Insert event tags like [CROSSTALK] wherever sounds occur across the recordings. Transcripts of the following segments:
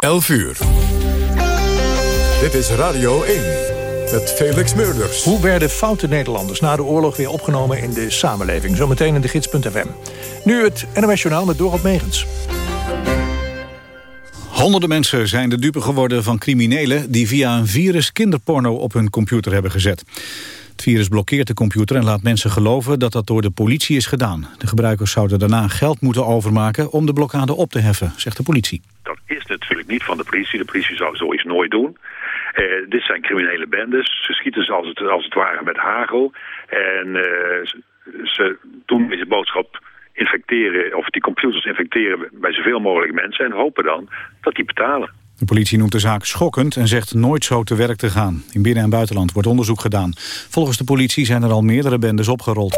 11 uur. Dit is Radio 1 met Felix Meurders. Hoe werden foute Nederlanders na de oorlog weer opgenomen in de samenleving? Zometeen in de gids.fm. Nu het NOS Journaal met Dorot Megens. Honderden mensen zijn de dupe geworden van criminelen... die via een virus kinderporno op hun computer hebben gezet. Het virus blokkeert de computer en laat mensen geloven dat dat door de politie is gedaan. De gebruikers zouden daarna geld moeten overmaken om de blokkade op te heffen, zegt de politie. Niet van de politie. De politie zou zoiets nooit doen. Uh, dit zijn criminele bendes. Ze schieten ze als het, als het ware met hagel. En uh, ze, ze doen deze boodschap infecteren, of die computers infecteren bij zoveel mogelijk mensen en hopen dan dat die betalen. De politie noemt de zaak schokkend en zegt nooit zo te werk te gaan. In binnen- en buitenland wordt onderzoek gedaan. Volgens de politie zijn er al meerdere bendes opgerold.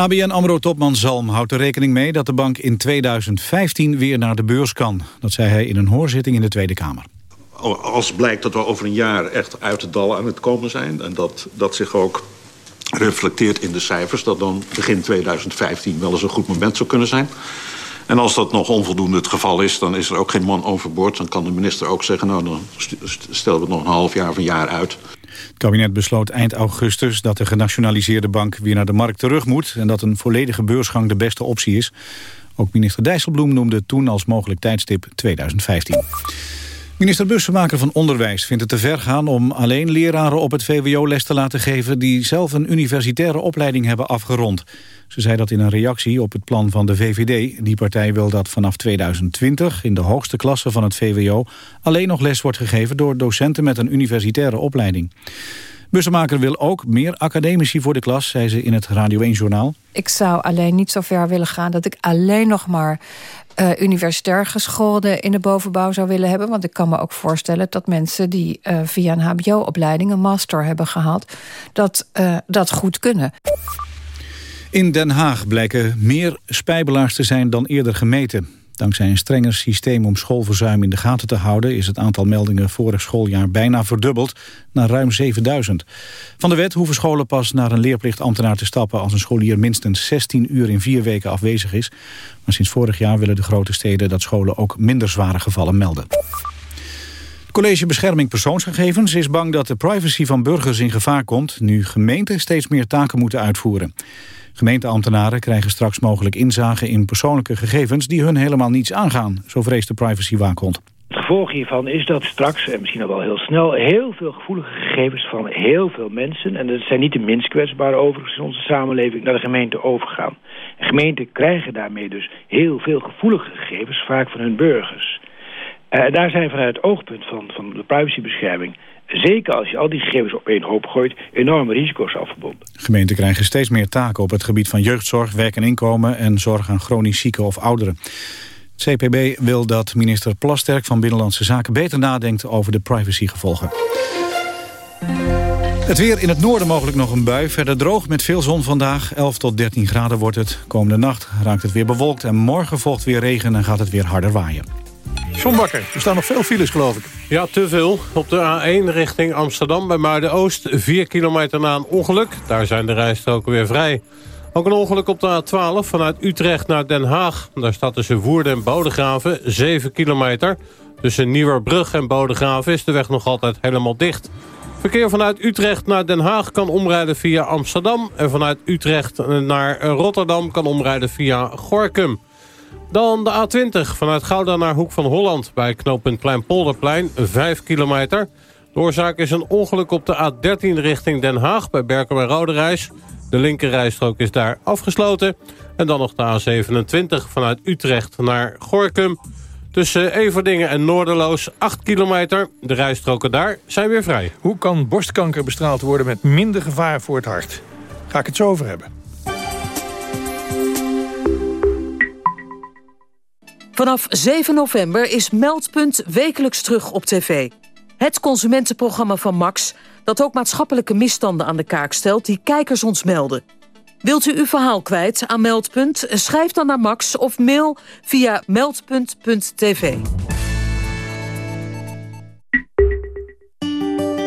ABN AMRO-topman Zalm houdt er rekening mee dat de bank in 2015 weer naar de beurs kan. Dat zei hij in een hoorzitting in de Tweede Kamer. Als blijkt dat we over een jaar echt uit het dal aan het komen zijn... en dat, dat zich ook reflecteert in de cijfers... dat dan begin 2015 wel eens een goed moment zou kunnen zijn... En als dat nog onvoldoende het geval is, dan is er ook geen man overboord. Dan kan de minister ook zeggen, nou dan stellen we het nog een half jaar of een jaar uit. Het kabinet besloot eind augustus dat de genationaliseerde bank weer naar de markt terug moet... en dat een volledige beursgang de beste optie is. Ook minister Dijsselbloem noemde toen als mogelijk tijdstip 2015. Minister Bussemaker van Onderwijs vindt het te ver gaan om alleen leraren op het VWO les te laten geven die zelf een universitaire opleiding hebben afgerond. Ze zei dat in een reactie op het plan van de VVD. Die partij wil dat vanaf 2020 in de hoogste klasse van het VWO alleen nog les wordt gegeven door docenten met een universitaire opleiding. Bussemaker wil ook meer academici voor de klas, zei ze in het Radio 1-journaal. Ik zou alleen niet zo ver willen gaan dat ik alleen nog maar uh, universitair geschoolden in de bovenbouw zou willen hebben. Want ik kan me ook voorstellen dat mensen die uh, via een hbo-opleiding... een master hebben gehaald, dat, uh, dat goed kunnen. In Den Haag blijken meer spijbelaars te zijn dan eerder gemeten. Dankzij een strenger systeem om schoolverzuim in de gaten te houden... is het aantal meldingen vorig schooljaar bijna verdubbeld naar ruim 7000. Van de wet hoeven scholen pas naar een leerplichtambtenaar te stappen... als een scholier minstens 16 uur in vier weken afwezig is. Maar sinds vorig jaar willen de grote steden dat scholen ook minder zware gevallen melden. College Bescherming Persoonsgegevens is bang dat de privacy van burgers in gevaar komt... nu gemeenten steeds meer taken moeten uitvoeren. Gemeenteambtenaren krijgen straks mogelijk inzage in persoonlijke gegevens die hun helemaal niets aangaan, zo vreest de privacywaakhond. Het gevolg hiervan is dat straks, en misschien al wel heel snel... heel veel gevoelige gegevens van heel veel mensen... en dat zijn niet de minst kwetsbare overigens in onze samenleving... naar de gemeente overgaan. En gemeenten krijgen daarmee dus heel veel gevoelige gegevens... vaak van hun burgers. Uh, daar zijn vanuit het oogpunt van, van de privacybescherming zeker als je al die gegevens op één hoop gooit, enorme risico's aan verbonden. Gemeenten krijgen steeds meer taken op het gebied van jeugdzorg, werk en inkomen en zorg aan chronisch zieken of ouderen. Het CPB wil dat minister Plasterk van Binnenlandse Zaken beter nadenkt over de privacygevolgen. Het weer in het noorden mogelijk nog een bui. Verder droog met veel zon vandaag. 11 tot 13 graden wordt het. Komende nacht raakt het weer bewolkt en morgen volgt weer regen en gaat het weer harder waaien. John Bakker, er staan nog veel files geloof ik. Ja, te veel. Op de A1 richting Amsterdam bij Muiden-Oost. 4 kilometer na een ongeluk. Daar zijn de rijstroken weer vrij. Ook een ongeluk op de A12 vanuit Utrecht naar Den Haag. Daar staat tussen Woerden en Bodegraven 7 kilometer. Tussen Nieuwerbrug en Bodegraven is de weg nog altijd helemaal dicht. Verkeer vanuit Utrecht naar Den Haag kan omrijden via Amsterdam... en vanuit Utrecht naar Rotterdam kan omrijden via Gorkum. Dan de A20 vanuit Gouda naar Hoek van Holland... bij knooppunt Kleinpolderplein, 5 kilometer. De oorzaak is een ongeluk op de A13 richting Den Haag... bij Berkel en Roderijs. De linkerrijstrook is daar afgesloten. En dan nog de A27 vanuit Utrecht naar Gorkum... Tussen Everdingen en Noorderloos 8 kilometer. De rijstroken daar zijn weer vrij. Hoe kan borstkanker bestraald worden met minder gevaar voor het hart? Ga ik het zo over hebben. Vanaf 7 november is Meldpunt wekelijks terug op tv. Het consumentenprogramma van Max... dat ook maatschappelijke misstanden aan de kaak stelt... die kijkers ons melden. Wilt u uw verhaal kwijt aan Meldpunt? Schrijf dan naar Max of mail via meldpunt.tv.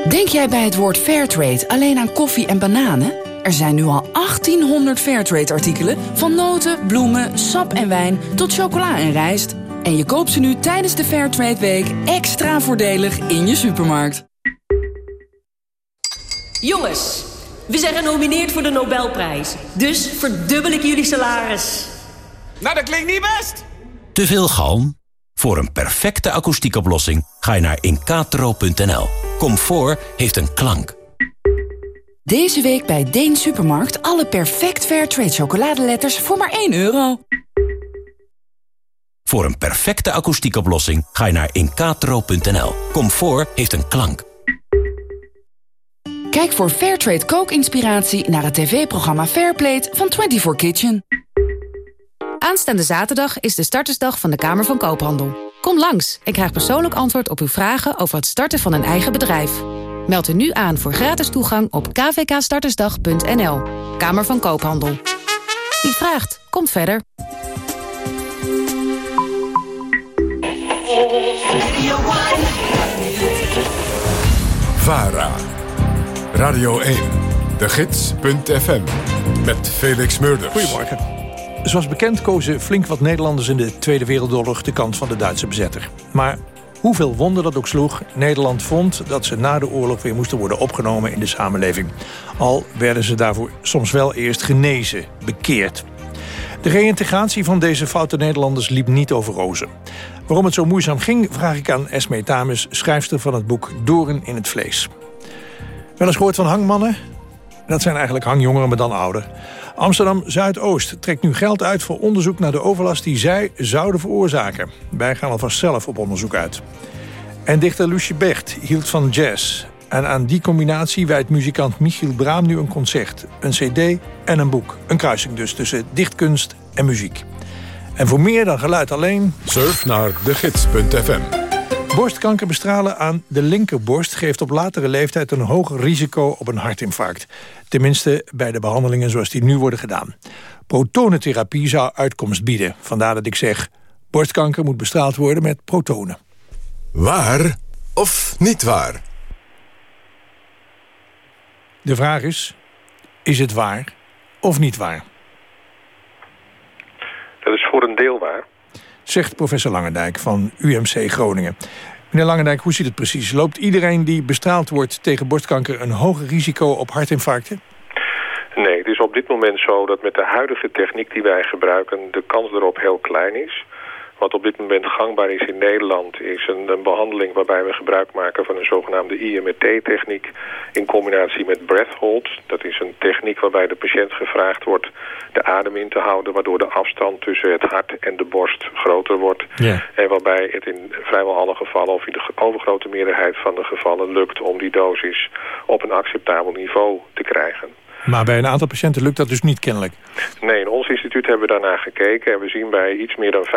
Denk jij bij het woord Fairtrade alleen aan koffie en bananen? Er zijn nu al 1800 Fairtrade-artikelen... van noten, bloemen, sap en wijn tot chocola en rijst. En je koopt ze nu tijdens de Fairtrade Week extra voordelig in je supermarkt. Jongens, we zijn genomineerd voor de Nobelprijs. Dus verdubbel ik jullie salaris. Nou, dat klinkt niet best. Te veel galm? Voor een perfecte akoestiekoplossing ga je naar incatro.nl. Comfort heeft een klank. Deze week bij Deen Supermarkt alle perfect Fairtrade chocoladeletters voor maar 1 euro. Voor een perfecte akoestiekoplossing ga je naar incatro.nl. Comfort heeft een klank. Kijk voor Fairtrade kookinspiratie naar het tv-programma Fairplate van 24 Kitchen. Aanstaande zaterdag is de startersdag van de Kamer van Koophandel. Kom langs en krijg persoonlijk antwoord op uw vragen over het starten van een eigen bedrijf. Meld u nu aan voor gratis toegang op kvkstartersdag.nl. Kamer van Koophandel. Wie vraagt, komt verder. VARA. Radio 1. De Gids.fm. Met Felix Murders. Goedemorgen. Zoals bekend kozen flink wat Nederlanders in de Tweede Wereldoorlog de kant van de Duitse bezetter. Maar hoeveel wonder dat ook sloeg, Nederland vond dat ze na de oorlog weer moesten worden opgenomen in de samenleving. Al werden ze daarvoor soms wel eerst genezen, bekeerd. De reïntegratie van deze foute Nederlanders liep niet over rozen. Waarom het zo moeizaam ging, vraag ik aan Esme Tamus, schrijfster van het boek Doren in het Vlees. Wel eens gehoord van hangmannen? Dat zijn eigenlijk hangjongeren, maar dan ouder. Amsterdam Zuidoost trekt nu geld uit voor onderzoek naar de overlast die zij zouden veroorzaken. Wij gaan alvast zelf op onderzoek uit. En dichter Lucie Becht hield van jazz. En aan die combinatie wijdt muzikant Michiel Braam nu een concert, een cd en een boek. Een kruising dus tussen dichtkunst en muziek. En voor meer dan geluid alleen... Surf naar degids.fm. Borstkanker bestralen aan de linkerborst geeft op latere leeftijd een hoger risico op een hartinfarct. Tenminste bij de behandelingen zoals die nu worden gedaan. Protonentherapie zou uitkomst bieden. Vandaar dat ik zeg, borstkanker moet bestraald worden met protonen. Waar of niet waar? De vraag is, is het waar of niet waar? Dat is voor een deel waar. Zegt professor Langendijk van UMC Groningen. Meneer Langendijk, hoe zit het precies? Loopt iedereen die bestraald wordt tegen borstkanker... een hoger risico op hartinfarcten? Nee, het is op dit moment zo dat met de huidige techniek die wij gebruiken... de kans erop heel klein is. Wat op dit moment gangbaar is in Nederland is een, een behandeling waarbij we gebruik maken van een zogenaamde IMT-techniek in combinatie met breath-hold. Dat is een techniek waarbij de patiënt gevraagd wordt de adem in te houden, waardoor de afstand tussen het hart en de borst groter wordt. En waarbij het in vrijwel alle gevallen, of in de overgrote meerderheid van de gevallen, lukt om die dosis op een acceptabel niveau te krijgen. Maar bij een aantal patiënten lukt dat dus niet kennelijk. Nee, in ons instituut hebben we daarnaar gekeken. En we zien bij iets meer dan 5%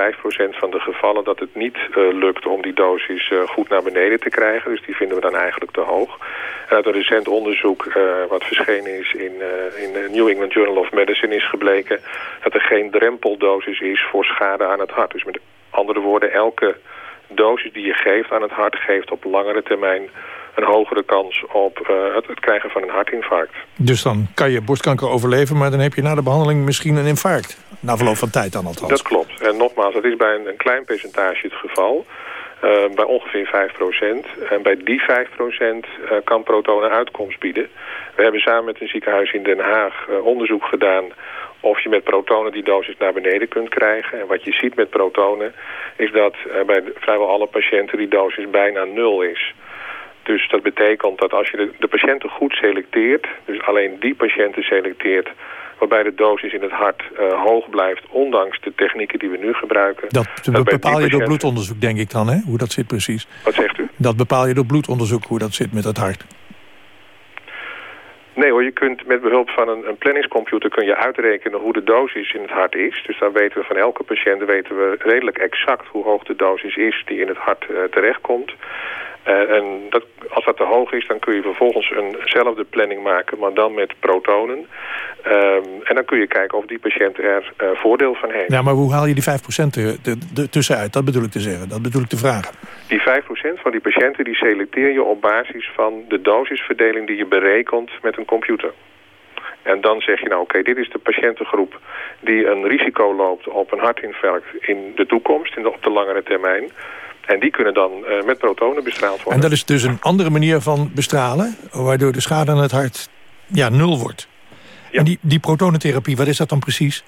van de gevallen dat het niet uh, lukt om die dosis uh, goed naar beneden te krijgen. Dus die vinden we dan eigenlijk te hoog. En uit een recent onderzoek uh, wat verschenen is in, in de New England Journal of Medicine is gebleken... dat er geen drempeldosis is voor schade aan het hart. Dus met andere woorden, elke dosis die je geeft aan het hart geeft op langere termijn een hogere kans op uh, het, het, krijgen van een hartinfarct. Dus dan kan je borstkanker overleven, maar dan heb je na de behandeling misschien een infarct. Na verloop van tijd dan althans. Dat klopt. En nogmaals, dat is bij een, een klein percentage het geval. Uh, bij ongeveer 5%. En bij die 5% uh, kan protonen uitkomst bieden. We hebben samen met een ziekenhuis in Den Haag uh, onderzoek gedaan of je met protonen die dosis naar beneden kunt krijgen. En wat je ziet met protonen is dat bij vrijwel alle patiënten die dosis bijna nul is. Dus dat betekent dat als je de, de, patiënten goed selecteert... dus alleen die patiënten selecteert... waarbij de dosis in het hart uh, hoog blijft... ondanks de technieken die we nu gebruiken... Dat, dat bepaal je door bloedonderzoek, denk ik dan, hè? Hoe dat zit precies. Wat zegt u? Dat bepaal je door bloedonderzoek, hoe dat zit met het hart. Nee hoor, je kunt met behulp van een, een planningscomputer kun je uitrekenen hoe de dosis in het hart is. Dus dan weten we van elke patiënt weten we redelijk exact hoe hoog de dosis is die in het hart uh, terechtkomt. Uh, en dat, als dat te hoog is, dan kun je vervolgens eenzelfde planning maken, maar dan met protonen. Um, en dan kun je kijken of die patiënt er uh, voordeel van heeft. Ja, maar hoe haal je die 5% er, tussenuit? Dat bedoel ik te zeggen, dat bedoel ik te vragen. Die 5% van die patiënten die selecteer je op basis van de dosisverdeling die je berekent met een computer. En dan zeg je nou, oké, dit is de patiëntengroep die een risico loopt op een hartinfarct in de toekomst, in de, op de langere termijn. En die kunnen dan uh, met protonen bestraald worden. En dat is dus een andere manier van bestralen, waardoor de schade aan het hart ja, nul wordt. Ja. En die, die protonentherapie, wat is dat dan precies?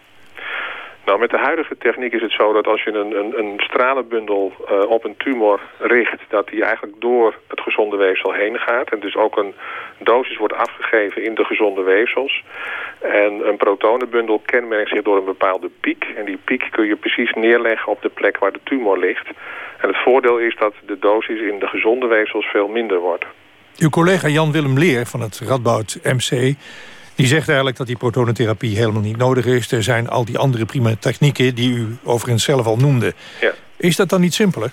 Nou, met de huidige techniek is het zo dat als je een, een, een stralenbundel uh, op een tumor richt... dat die eigenlijk door het gezonde weefsel heen gaat. En dus ook een dosis wordt afgegeven in de gezonde weefsels. En een protonenbundel kenmerkt zich door een bepaalde piek. En die piek kun je precies neerleggen op de plek waar de tumor ligt. En het voordeel is dat de dosis in de gezonde weefsels veel minder wordt. Uw collega Jan-Willem Leer van het Radboud MC die zegt eigenlijk dat die protonentherapie helemaal niet nodig is. Er zijn al die andere prima technieken die u overigens zelf al noemde. Ja. Is dat dan niet simpeler?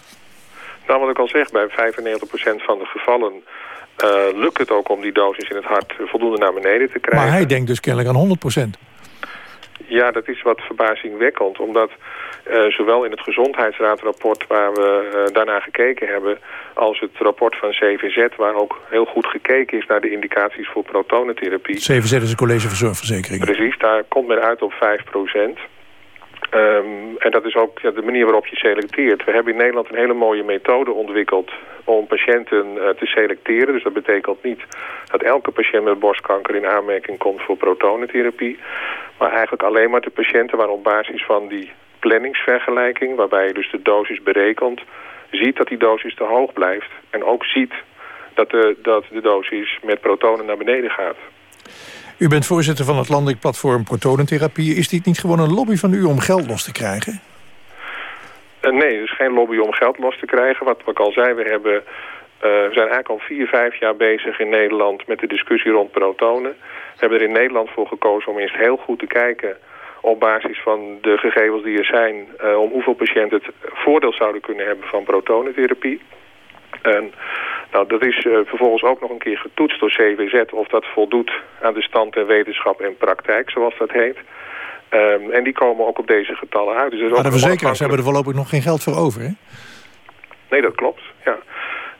Nou, wat ik al zeg, bij 95% van de gevallen uh, lukt het ook om die dosis in het hart voldoende naar beneden te krijgen. Maar hij denkt dus kennelijk aan 100%. Ja, dat is wat verbazingwekkend, omdat uh, zowel in het gezondheidsraadrapport waar we uh, daarna gekeken hebben... als het rapport van CVZ, waar ook heel goed gekeken is naar de indicaties voor protonentherapie. CVZ is een college voor zorgverzekering. Precies, daar komt men uit op 5 procent. Um, en dat is ook ja, de manier waarop je selecteert. We hebben in Nederland een hele mooie methode ontwikkeld om patiënten uh, te selecteren. Dus dat betekent niet dat elke patiënt met borstkanker in aanmerking komt voor protonentherapie. Maar eigenlijk alleen maar de patiënten waar op basis van die planningsvergelijking... waarbij je dus de dosis berekent, ziet dat die dosis te hoog blijft. En ook ziet dat de, dat de dosis met protonen naar beneden gaat. U bent voorzitter van het landelijk platform Protonentherapie. Is dit niet gewoon een lobby van u om geld los te krijgen? Uh, nee, het is geen lobby om geld los te krijgen. Wat, wat ik al zei, we, hebben, uh, we zijn eigenlijk al vier, vijf jaar bezig in Nederland... met de discussie rond protonen. We hebben er in Nederland voor gekozen om eerst heel goed te kijken op basis van de gegevens die er zijn... Uh, om hoeveel patiënten het voordeel zouden kunnen hebben van protonentherapie. En nou, dat is uh, vervolgens ook nog een keer getoetst door CWZ... of dat voldoet aan de stand der wetenschap en praktijk, zoals dat heet. Um, en die komen ook op deze getallen uit. Dus maar de verzekeraars hebben er voorlopig nog geen geld voor over, hè? Nee, dat klopt, ja.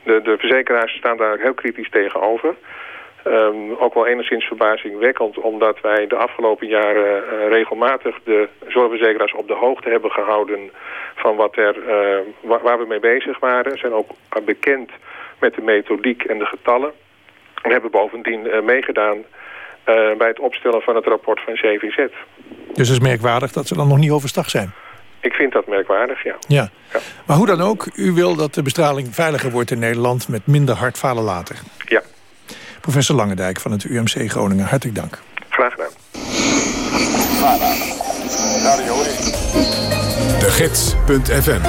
De, de verzekeraars staan daar heel kritisch tegenover... Um, ook wel enigszins verbazingwekkend, omdat wij de afgelopen jaren uh, regelmatig de zorgverzekeraars op de hoogte hebben gehouden van wat er, uh, waar, waar, we mee bezig waren. Zijn ook bekend met de methodiek en de getallen. En hebben bovendien uh, meegedaan bij het opstellen van het rapport van CVZ. Dus het is merkwaardig dat ze dan nog niet overstag zijn? Ik vind dat merkwaardig, ja. ja. ja. Maar hoe dan ook, u wil dat de bestraling veiliger wordt in Nederland... met minder hartfalen later. Ja. Professor Langendijk van het UMC Groningen, hartelijk dank. Graag gedaan. De Gids.fm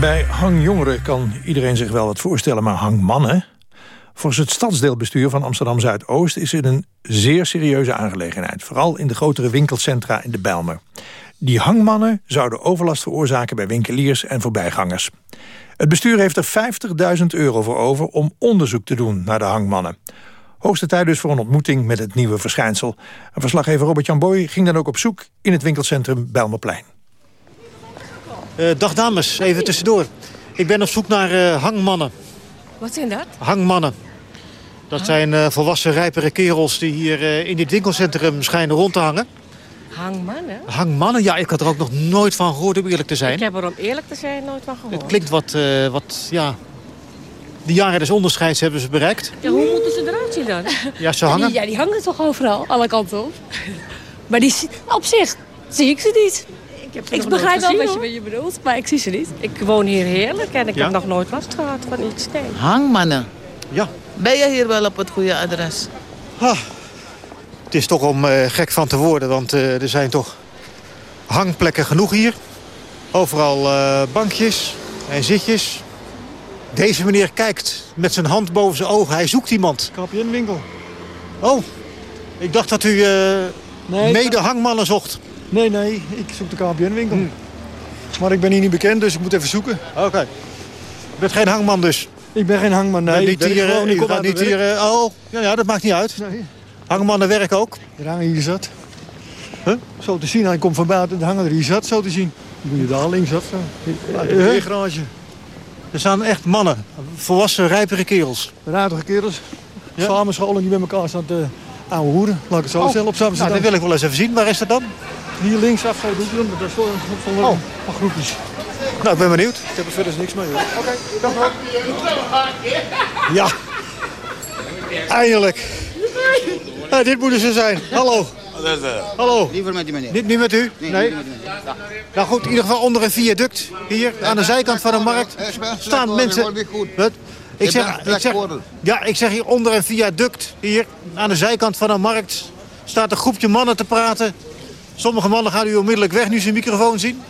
Bij hangjongeren kan iedereen zich wel wat voorstellen, maar hangmannen... Volgens het stadsdeelbestuur van Amsterdam-Zuidoost is het een zeer serieuze aangelegenheid. Vooral in de grotere winkelcentra in de Bijlmer. Die hangmannen zouden overlast veroorzaken bij winkeliers en voorbijgangers. Het bestuur heeft er 50.000 euro voor over om onderzoek te doen naar de hangmannen. Hoogste tijd dus voor een ontmoeting met het nieuwe verschijnsel. En verslaggever Robert-Jan Boy ging dan ook op zoek in het winkelcentrum Bijlmerplein. Uh, dag dames, even tussendoor. Ik ben op zoek naar uh, hangmannen. Wat zijn dat? Hangmannen. Dat zijn uh, volwassen, rijpere kerels die hier in dit winkelcentrum schijnen rond te hangen. Hangmannen? Hangmannen? Ja, ik had er ook nog nooit van gehoord, om eerlijk te zijn. Ik heb er om eerlijk te zijn nooit van gehoord. Het klinkt wat, uh, wat ja... De jaren des onderscheids hebben ze bereikt. Ja, hoe moeten ze eruit zien dan? Ja, ze hangen. Ja, die, hangen toch overal, alle kanten op. Maar die, op zich zie ik ze niet. Ik, heb ik begrijp wel wat je, je bedoelt, maar ik zie ze niet. Ik woon hier heerlijk en ik heb nog nooit last gehad van iets. Nee. Hangmannen? Ja. Ben je hier wel op het goede adres? Ah, het is toch om uh, gek van te worden, want uh, er zijn toch hangplekken genoeg hier. Overal uh, bankjes en zitjes. Deze meneer kijkt met zijn hand boven zijn ogen. Hij zoekt iemand. KPN-winkel. Oh, ik dacht dat u nee, mede hangmannen zocht. Nee, nee, ik zoek de KPN-winkel. Hmm. Maar ik ben hier niet bekend, dus ik moet even zoeken. Oké. Okay. U bent geen hangman dus? Ik ben geen hangman, nee. Niet hier, gewoon, ik kom niet hier, oh, ja, ja, dat maakt niet uit. Nee. Hangmannen werk ook? Er hangen hier zat. Huh? Zo te zien, hij komt van buiten, er hangen er hier zat, zo te zien. Dan moet je daar links af. Een garage. Er staan echt mannen, volwassen, rijpere kerels. Rijpere kerels. Ja. Samenscholen die met elkaar staan te, Oude hoeren, laat ik het zo Oh, stellen, op nou, dat wil ik wel eens even zien. Waar is dat dan? Hier linksaf, zo doet hij hem. Daar stonden stonden Oh. een paar groepjes. Nou, ik ben benieuwd. Ik heb er verder niks mee. hoor. Oké, dank wel. Ja. Eindelijk. Ja, dit moet er zo zijn. Hallo. Hallo. Liever met die meneer. Niet, niet met u? Nee. Nou goed, in ieder geval onder een viaduct. Hier, aan de zijkant van de markt. Staan mensen... Wat? Ik zeg, ik zeg, ja, ik zeg hier onder een viaduct. Hier, aan de zijkant van de markt. Staat een groepje mannen te praten. Sommige mannen gaan u onmiddellijk weg nu ze een microfoon zien.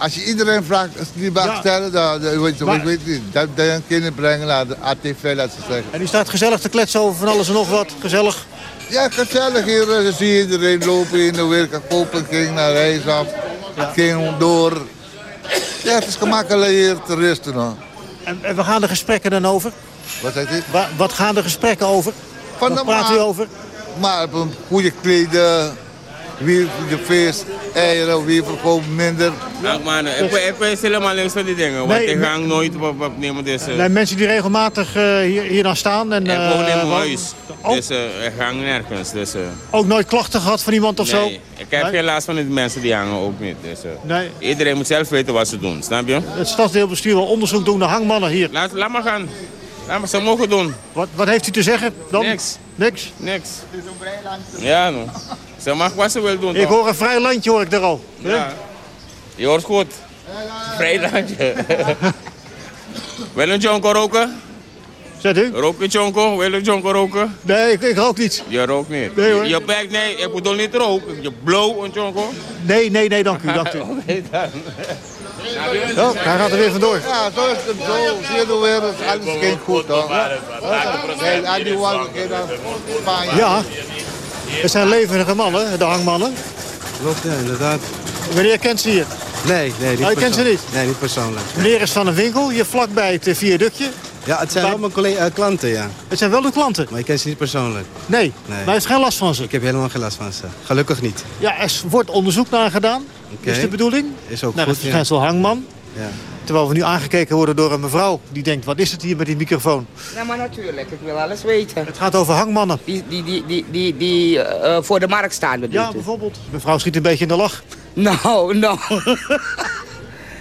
Als je iedereen vraagt, als die vraag stellen, dan, dan weet je, niet. Dat, dat kunnen brengen naar de ATV, laat ze zeggen. En u staat gezellig te kletsen over van alles en nog wat. Gezellig. Ja, gezellig hier. eh, zie je iedereen lopen in de werk. Kopen ging naar huis af. Ging door. Ja, het is gemakkelijk hier te rusten. Hoor. En, en waar gaan de gesprekken dan over? Wat zegt u? Wa- wat gaan de gesprekken over? Van Wat praat u over? Maar op een goede kleden. Wie de vis, eieren, wie verkoopt minder. Ach man, ik, ben- ik weet helemaal niks van die dingen, want Nee, ik ga nooit op, opnemen. Dus, eh, Nee, mensen die regelmatig eh, hier, hier dan staan. En, ik woon in eh, mijn huis, Ook, dus eh, ik ga nergens. Dus, eh, ook nooit klachten gehad van iemand of zo? nee, ik heb Nee? geen last van die mensen die hangen, ook niet. Dus, eh, Nee. Iedereen moet zelf weten wat ze doen, snap je? Het stadsdeelbestuur wil onderzoek doen naar hangmannen hier. Laat, laat maar gaan. Laat maar, ze mogen doen. Wat, wat heeft u te zeggen dan? Niks. Niks? Niks. Ja, no. Ze mag wat ze wil doen. Ik hoor een vrij landje hoor ik er al. Ja. Je hoort goed. Vrijlandje. [LAUGHS] wil een jonko roken? Zet u? Rook je jonko? Wil je jonko roken? Nee, ik, ik rook niet. Je rookt niet. Nee, hoor. Je, je bek, nee, ik bedoel niet roken. Je blow een jonko. Nee, nee, nee, dank u. Dank u. [LAUGHS] Oké, dan. Oh, hij gaat er weer vandoor. Ja, zo is het. Zo zie je de wereld. Alles ging goed hoor. Naar Spanje. Ja, het zijn levendige mannen, de hangmannen. Klopt, ja, inderdaad. Wanneer kent ze hier? Nee, nee, niet Oh, je kent ze niet? Nee, niet persoonlijk. Meneer is van een winkel, hier vlakbij het eh, viaductje. Ja, het zijn wel mijn collega, eh, klanten, ja. Het zijn wel de klanten? Maar ik ken ze niet persoonlijk. Nee, Nee. maar hij heeft geen last van ze. Ik heb helemaal geen last van ze. Gelukkig niet. Ja, er wordt onderzoek naar gedaan. Oké. Is de bedoeling? Is ook Naar goed, het verschijnsel hangman. Ja. Terwijl we nu aangekeken worden door een mevrouw die denkt, wat is het hier met die microfoon? Nou, maar natuurlijk, ik wil alles weten. Het gaat over hangmannen. Die, die, die, die, die, die eh, voor de markt staan bedoelt Ja, u? bijvoorbeeld. Mevrouw schiet een beetje in de lach. Nou, nou. [LAUGHS]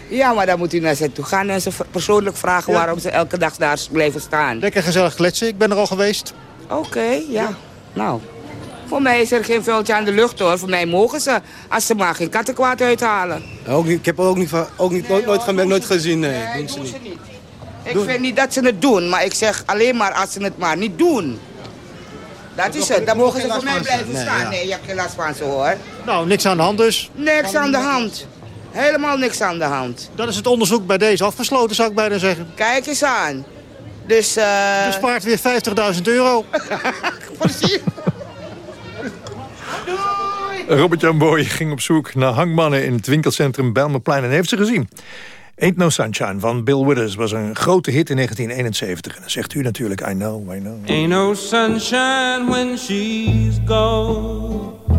ja, maar dan moet u naar ze toe gaan en ze persoonlijk vragen Ja. waarom ze elke dag daar blijven staan. Lekker gezellig kletsen, ik ben er al geweest. Oké, ja. Nou, voor mij is er geen vuiltje aan de lucht hoor. Voor mij mogen ze, als ze maar geen kattenkwaad uithalen. Ook niet, ik heb er ook niet, van, ook niet nooit, nooit gemerkt, nooit gezien. Nee, doen ze niet. Ik vind niet dat ze het doen, maar ik zeg alleen maar als ze het maar niet doen. Dat is het, dan mogen ze voor mij blijven Nee, staan. Nee, je hebt geen last van ze hoor. Nou, niks aan de hand dus. Niks aan de hand. Helemaal niks aan de hand. Dan is het onderzoek bij deze afgesloten, zou ik bijna zeggen. Kijk eens aan. Dus, eh... Bespaart weer 50.000 euro. [LAUGHS] Precies. Robert-Jan Boy ging op zoek naar hangmannen in het winkelcentrum Belmerplein en heeft ze gezien. Ain't No Sunshine van Bill Withers was een grote hit in 1971. En dan zegt u natuurlijk, I know, I know. Ain't no sunshine when she's gone.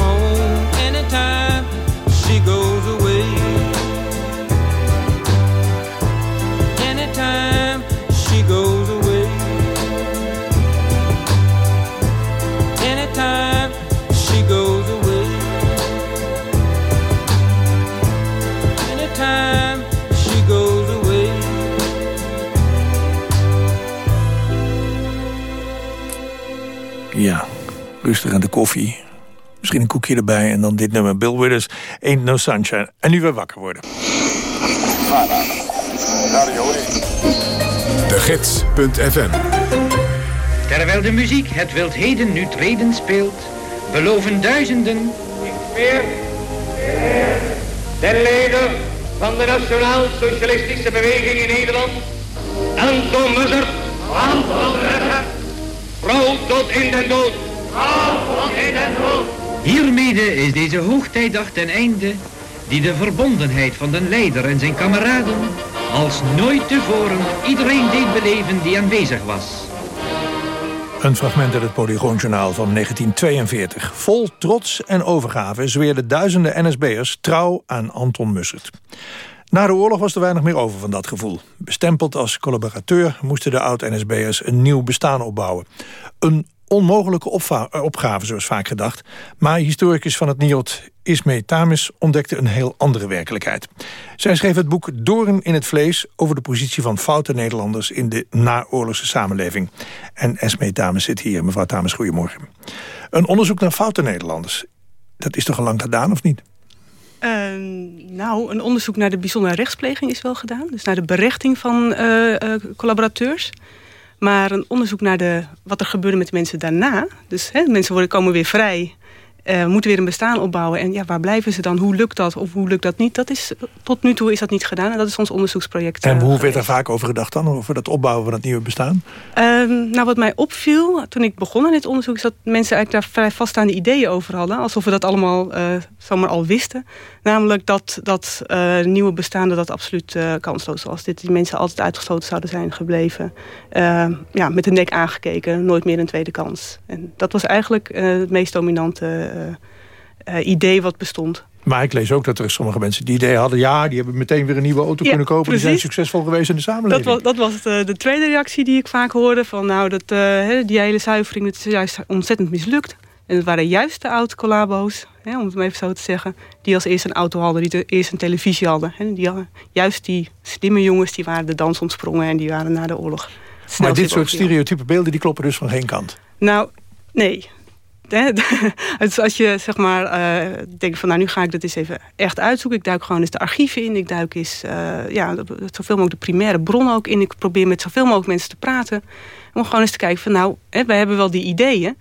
rustig aan de koffie. Misschien een koekje erbij en dan dit nummer. Bill Withers, Ain't No Sunshine. En nu weer wakker worden. De Gids.fm Terwijl de muziek het wild heden nu treden speelt, beloven duizenden... Ik veer de leider van de Nationaal-Socialistische Beweging in Nederland, Anton Mussert, Anton Mussert, vrouw tot in den dood, Hiermede is deze hoogtijdag ten einde, die de verbondenheid van de leider en zijn kameraden als nooit tevoren iedereen deed beleven die aanwezig was. Een fragment uit het Polygoonjournaal van 1942. Vol trots en overgave zweerden duizenden NSB'ers trouw aan Anton Mussert. Na de oorlog was er weinig meer over van dat gevoel. Bestempeld als collaborateur moesten de oud-NSB'ers een nieuw bestaan opbouwen. Een onmogelijke opgave, zoals vaak gedacht. Maar historicus van het NIOT Ismee Tamis ontdekte een heel andere werkelijkheid. Zij schreef het boek Doorn in het vlees... over de positie van foute Nederlanders in de naoorlogse samenleving. En Esmee Tamis zit hier. Mevrouw Tamis, goedemorgen. Een onderzoek naar foute Nederlanders. Dat is toch al lang gedaan, of niet? Uh, nou, een onderzoek naar de bijzondere rechtspleging is wel gedaan. Dus naar de berechting van uh, uh, collaborateurs. Maar een onderzoek naar de, wat er gebeurde met de mensen daarna. Dus hè, mensen worden, komen weer vrij uh, moeten weer een bestaan opbouwen. En ja, waar blijven ze dan? Hoe lukt dat of hoe lukt dat niet? Dat is, tot nu toe is dat niet gedaan en dat is ons onderzoeksproject. En hoe werd er vaak over gedacht dan? Over het opbouwen van het nieuwe bestaan? Uh, nou, wat mij opviel toen ik begon aan dit onderzoek... is dat mensen eigenlijk daar vrij vaststaande ideeën over hadden. Alsof we dat allemaal uh, zomaar al wisten. Namelijk dat, dat nieuwe bestaande dat absoluut kansloos was. Dit die mensen altijd uitgesloten zouden zijn gebleven. ja, met de nek aangekeken, nooit meer een tweede kans. En dat was eigenlijk het meest dominante idee wat bestond. Maar ik lees ook dat er sommige mensen die idee hadden... ja, die hebben meteen weer een nieuwe auto kunnen kopen... Precies. die zijn succesvol geweest in de samenleving. Dat was, dat was het, de tweede reactie die ik vaak hoorde. Van nou, dat, uh, die hele zuivering dat is juist ontzettend mislukt. En het waren juist de oud-collabo's, om het maar even zo te zeggen... die als eerste een auto hadden, die eerst een televisie hadden. Hè, die hadden juist die slimme jongens, die waren de dans ontsprongen... en die waren na de oorlog Maar dit soort stereotype beelden, die kloppen dus van geen kant? Nou, nee. Dus [LAUGHS] als je zeg maar uh, denkt van nou nu ga ik dat eens even echt uitzoeken. Ik duik gewoon eens de archieven in. Ik duik eens uh, ja, zoveel mogelijk de primaire bron ook in. Ik probeer met zoveel mogelijk mensen te praten. Om gewoon eens te kijken van nou, hè, wij hebben wel die ideeën.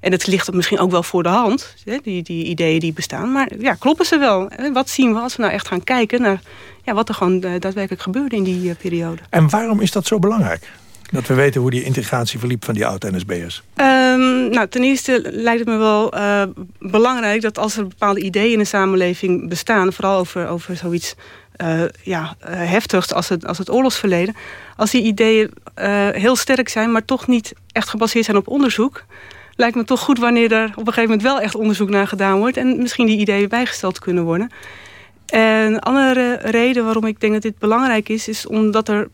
En het ligt misschien ook wel voor de hand, die, die ideeën die bestaan. Maar ja, kloppen ze wel? Wat zien we als we nou echt gaan kijken naar ja, wat er gewoon uh, daadwerkelijk gebeurde in die periode? En waarom is dat zo belangrijk? Dat we weten hoe die integratie verliep van die oud-NSB'ers. Ehm, nou, ten eerste lijkt het me wel uh, belangrijk dat als er bepaalde ideeën in de samenleving bestaan... vooral over, over zoiets uh, ja, uh, heftigs als het, als het oorlogsverleden... als die ideeën heel sterk zijn, maar toch niet echt gebaseerd zijn op onderzoek... lijkt me toch goed wanneer er op een gegeven moment wel echt onderzoek naar gedaan wordt... en misschien die ideeën bijgesteld kunnen worden... En een andere reden waarom ik denk dat dit belangrijk is... is omdat er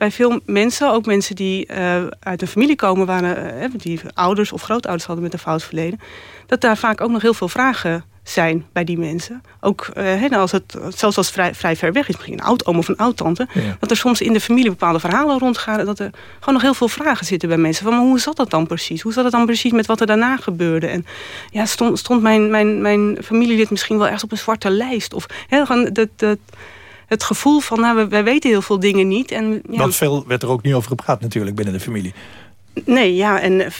bij veel mensen, ook mensen die uh, uit een familie komen... Waren, uh, die ouders of grootouders hadden met een fout verleden... dat daar vaak ook nog heel veel vragen zijn bij die mensen. Ook uh, als het, zelfs als het vrij, vrij ver weg is, misschien een oud-oom of een oud-tante... Ja. dat er soms in de familie bepaalde verhalen rondgaan... dat er gewoon nog heel veel vragen zitten bij mensen. Van, maar hoe zat dat dan precies? Hoe zat het dan precies met wat er daarna gebeurde? En ja, stond, stond mijn, mijn, mijn familielid misschien wel ergens op een zwarte lijst? Of hè, gewoon dat... dat het gevoel van, nou, wij weten heel veel dingen niet. En, ja, Want veel werd er ook niet over gepraat natuurlijk binnen de familie. Nee, ja, en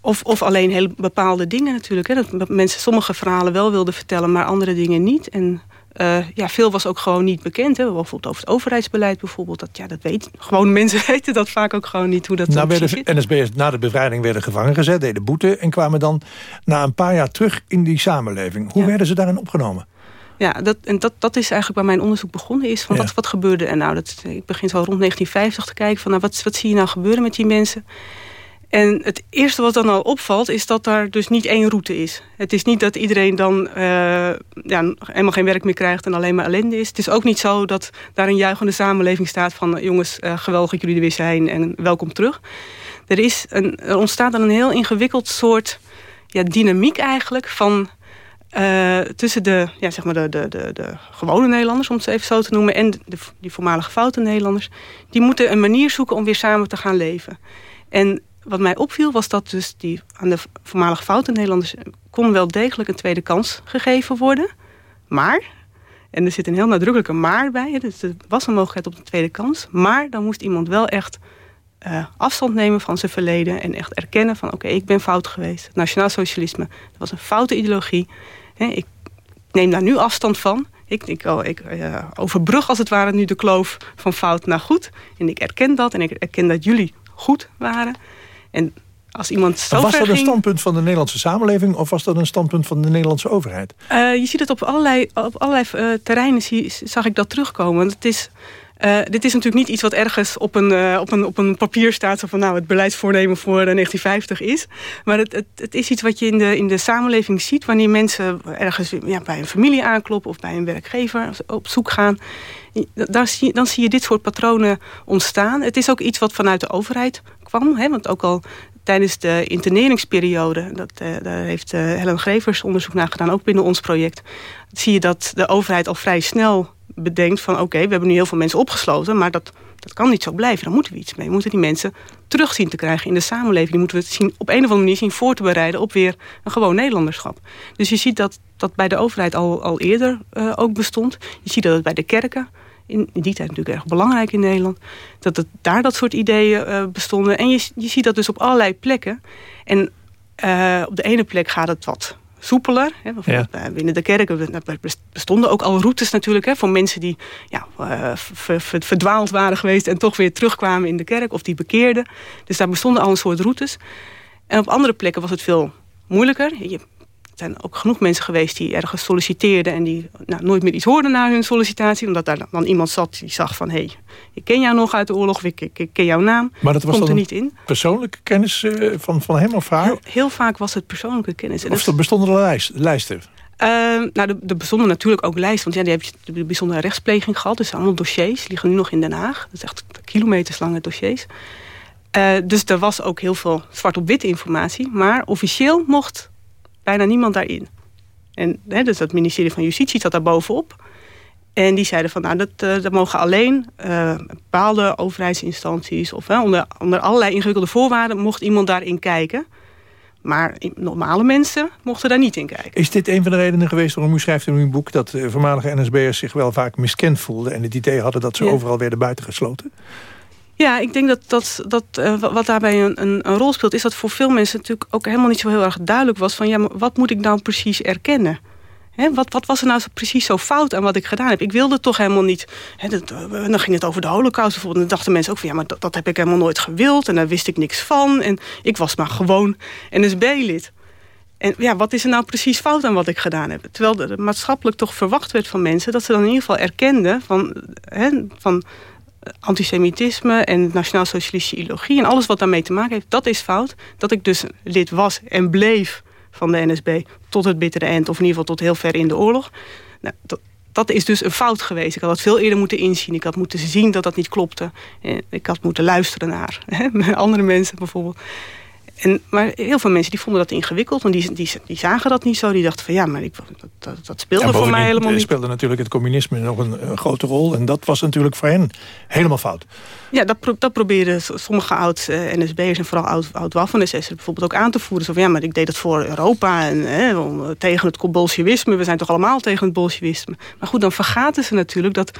of, of alleen heel bepaalde dingen natuurlijk. Hè, dat mensen sommige verhalen wel wilden vertellen, maar andere dingen niet. En uh, ja, veel was ook gewoon niet bekend. Hè. Bijvoorbeeld over het overheidsbeleid bijvoorbeeld. Dat, ja, dat weet, gewoon mensen [LAUGHS] weten dat vaak ook gewoon niet hoe dat nou, werden NSB'ers na de bevrijding werden gevangen gezet, deden boete... en kwamen dan na een paar jaar terug in die samenleving. Hoe ja. werden ze daarin opgenomen? Ja, dat, en dat, dat is eigenlijk waar mijn onderzoek begonnen is. Van wat, wat gebeurde er nou? Dat, ik begin zo rond 1950 te kijken van nou, wat, wat zie je nou gebeuren met die mensen. En het eerste wat dan al opvalt is dat daar dus niet één route is. Het is niet dat iedereen dan uh, ja, helemaal geen werk meer krijgt en alleen maar ellende is. Het is ook niet zo dat daar een juichende samenleving staat van... jongens, uh, geweldig dat jullie er weer zijn en welkom terug. Er, is een, er ontstaat dan een heel ingewikkeld soort ja, dynamiek eigenlijk van uh, tussen de, ja, zeg maar de, de, de, de, gewone Nederlanders, om het even zo te noemen, en de, die voormalige foute Nederlanders, die moeten een manier zoeken om weer samen te gaan leven. En wat mij opviel was dat dus die aan de voormalige foute Nederlanders kon wel degelijk een tweede kans gegeven worden. Maar, en er zit een heel nadrukkelijke maar bij, dus er was een mogelijkheid op de tweede kans, maar dan moest iemand wel echt uh, afstand nemen van zijn verleden en echt erkennen van oké, ik ben fout geweest. Nationaal socialisme, dat was een foute ideologie. Ik neem daar nu afstand van. Ik, ik, ik uh, overbrug als het ware nu de kloof van fout naar goed. En ik erken dat en ik erken dat jullie goed waren. En als iemand zo was dat een standpunt van de Nederlandse samenleving... of was dat een standpunt van de Nederlandse overheid? Uh, je ziet het op allerlei, op allerlei uh, terreinen, zie, zag ik dat terugkomen. Het is uh, dit is natuurlijk niet iets wat ergens op een, uh, op een, op een papier staat... van nou, het beleidsvoornemen voor 1950 is. Maar het, het, het, is iets wat je in de, in de samenleving ziet... wanneer mensen ergens ja, bij een familie aankloppen... of bij een werkgever op zoek gaan. Daar zie, dan zie je dit soort patronen ontstaan. Het is ook iets wat vanuit de overheid kwam. Hè, want ook al tijdens de interneringsperiode... Dat, uh, daar heeft Helen Grevers onderzoek naar gedaan, ook binnen ons project... zie je dat de overheid al vrij snel bedenkt van oké, we hebben nu heel veel mensen opgesloten, maar dat, dat kan niet zo blijven. Daar moeten we iets mee. We moeten die mensen terug zien te krijgen in de samenleving. Die moeten we zien, op een of andere manier zien voor te bereiden op weer een gewoon Nederlanderschap. Dus je ziet dat dat bij de overheid al, al eerder uh, ook bestond. Je ziet dat het bij de kerken, in, die tijd natuurlijk erg belangrijk in Nederland, dat het daar dat soort ideeën uh, bestonden. En je, je ziet dat dus op allerlei plekken. En uh, op de ene plek gaat het wat soepeler. Hè, bijvoorbeeld ja. binnen de kerken bestonden ook al routes natuurlijk... Hè, voor mensen die ja, uh, verdwaald waren geweest... en toch weer terugkwamen in de kerk of die bekeerden. Dus daar bestonden al een soort routes. En op andere plekken was het veel moeilijker. Je zijn ook genoeg mensen geweest die ergens solliciteerden... en die nou, nooit meer iets hoorden na hun sollicitatie... omdat daar dan iemand zat die zag van... hé, hey, ik ken jou nog uit de oorlog, ik, ik, ik ken jouw naam. Maar dat was Komt er niet in. persoonlijke kennis uh, van, van hem of haar? Heel, heel, vaak was het persoonlijke kennis. of bestonden er lijst, lijsten? Uh, nou, er bestonden natuurlijk ook lijsten. Want ja, die heb je de bijzondere rechtspleging gehad. Dus allemaal dossiers. Die liggen nu nog in Den Haag. Dat is echt kilometerslange dossiers. Uh, dus er was ook heel veel zwart op wit informatie. Maar officieel mocht bijna niemand daarin. En hè, dus het ministerie van Justitie zat daar bovenop. En die zeiden van, nou, dat, uh, dat mogen alleen uh, bepaalde overheidsinstanties... of onder, onder allerlei ingewikkelde voorwaarden mocht iemand daarin kijken. Maar normale mensen mochten daar niet in kijken. Is dit een van de redenen geweest waarom u schrijft in uw boek... dat uh, voormalige NSB'ers zich wel vaak miskend voelden... en het idee hadden dat ze ja. overal werden buitengesloten? Ja, ik denk dat, dat, dat uh, wat daarbij een, een, een, rol speelt... is dat voor veel mensen natuurlijk ook helemaal niet zo heel erg duidelijk was... van ja, maar wat moet ik nou precies erkennen? Wat, wat, was er nou zo precies zo fout aan wat ik gedaan heb? Ik wilde toch helemaal niet... He, dat, dan ging het over de holocaust bijvoorbeeld. En dan dachten mensen ook van... ja, maar dat, dat, heb ik helemaal nooit gewild. En daar wist ik niks van. En ik was maar gewoon NSB-lid. En ja, wat is er nou precies fout aan wat ik gedaan heb? Terwijl er maatschappelijk toch verwacht werd van mensen... dat ze dan in ieder geval erkenden van... van antisemitisme en nationaal-socialistische ideologie... en alles wat daarmee te maken heeft, dat is fout. Dat ik dus lid was en bleef van de NSB tot het bittere eind... of in ieder geval tot heel ver in de oorlog. Nou, dat, dat is dus een fout geweest. Ik had dat veel eerder moeten inzien. Ik had moeten zien dat dat niet klopte. Ik had moeten luisteren naar hè, [LAUGHS] andere mensen bijvoorbeeld. En, maar heel veel mensen die vonden dat ingewikkeld. Want die, die, die zagen dat niet zo. Die dachten van ja, maar ik, dat, dat speelde voor mij helemaal niet. speelde natuurlijk het communisme nog een, een, grote rol. En dat was natuurlijk voor hen helemaal fout. Ja, dat, dat probeerden sommige oud-NSB'ers en vooral oud-Waffen-SS'ers bijvoorbeeld ook aan te voeren. Zo van ja, maar ik deed het voor Europa en hè, tegen het bolsjewisme. We zijn toch allemaal tegen het bolsjewisme. Maar goed, dan vergaten ze natuurlijk dat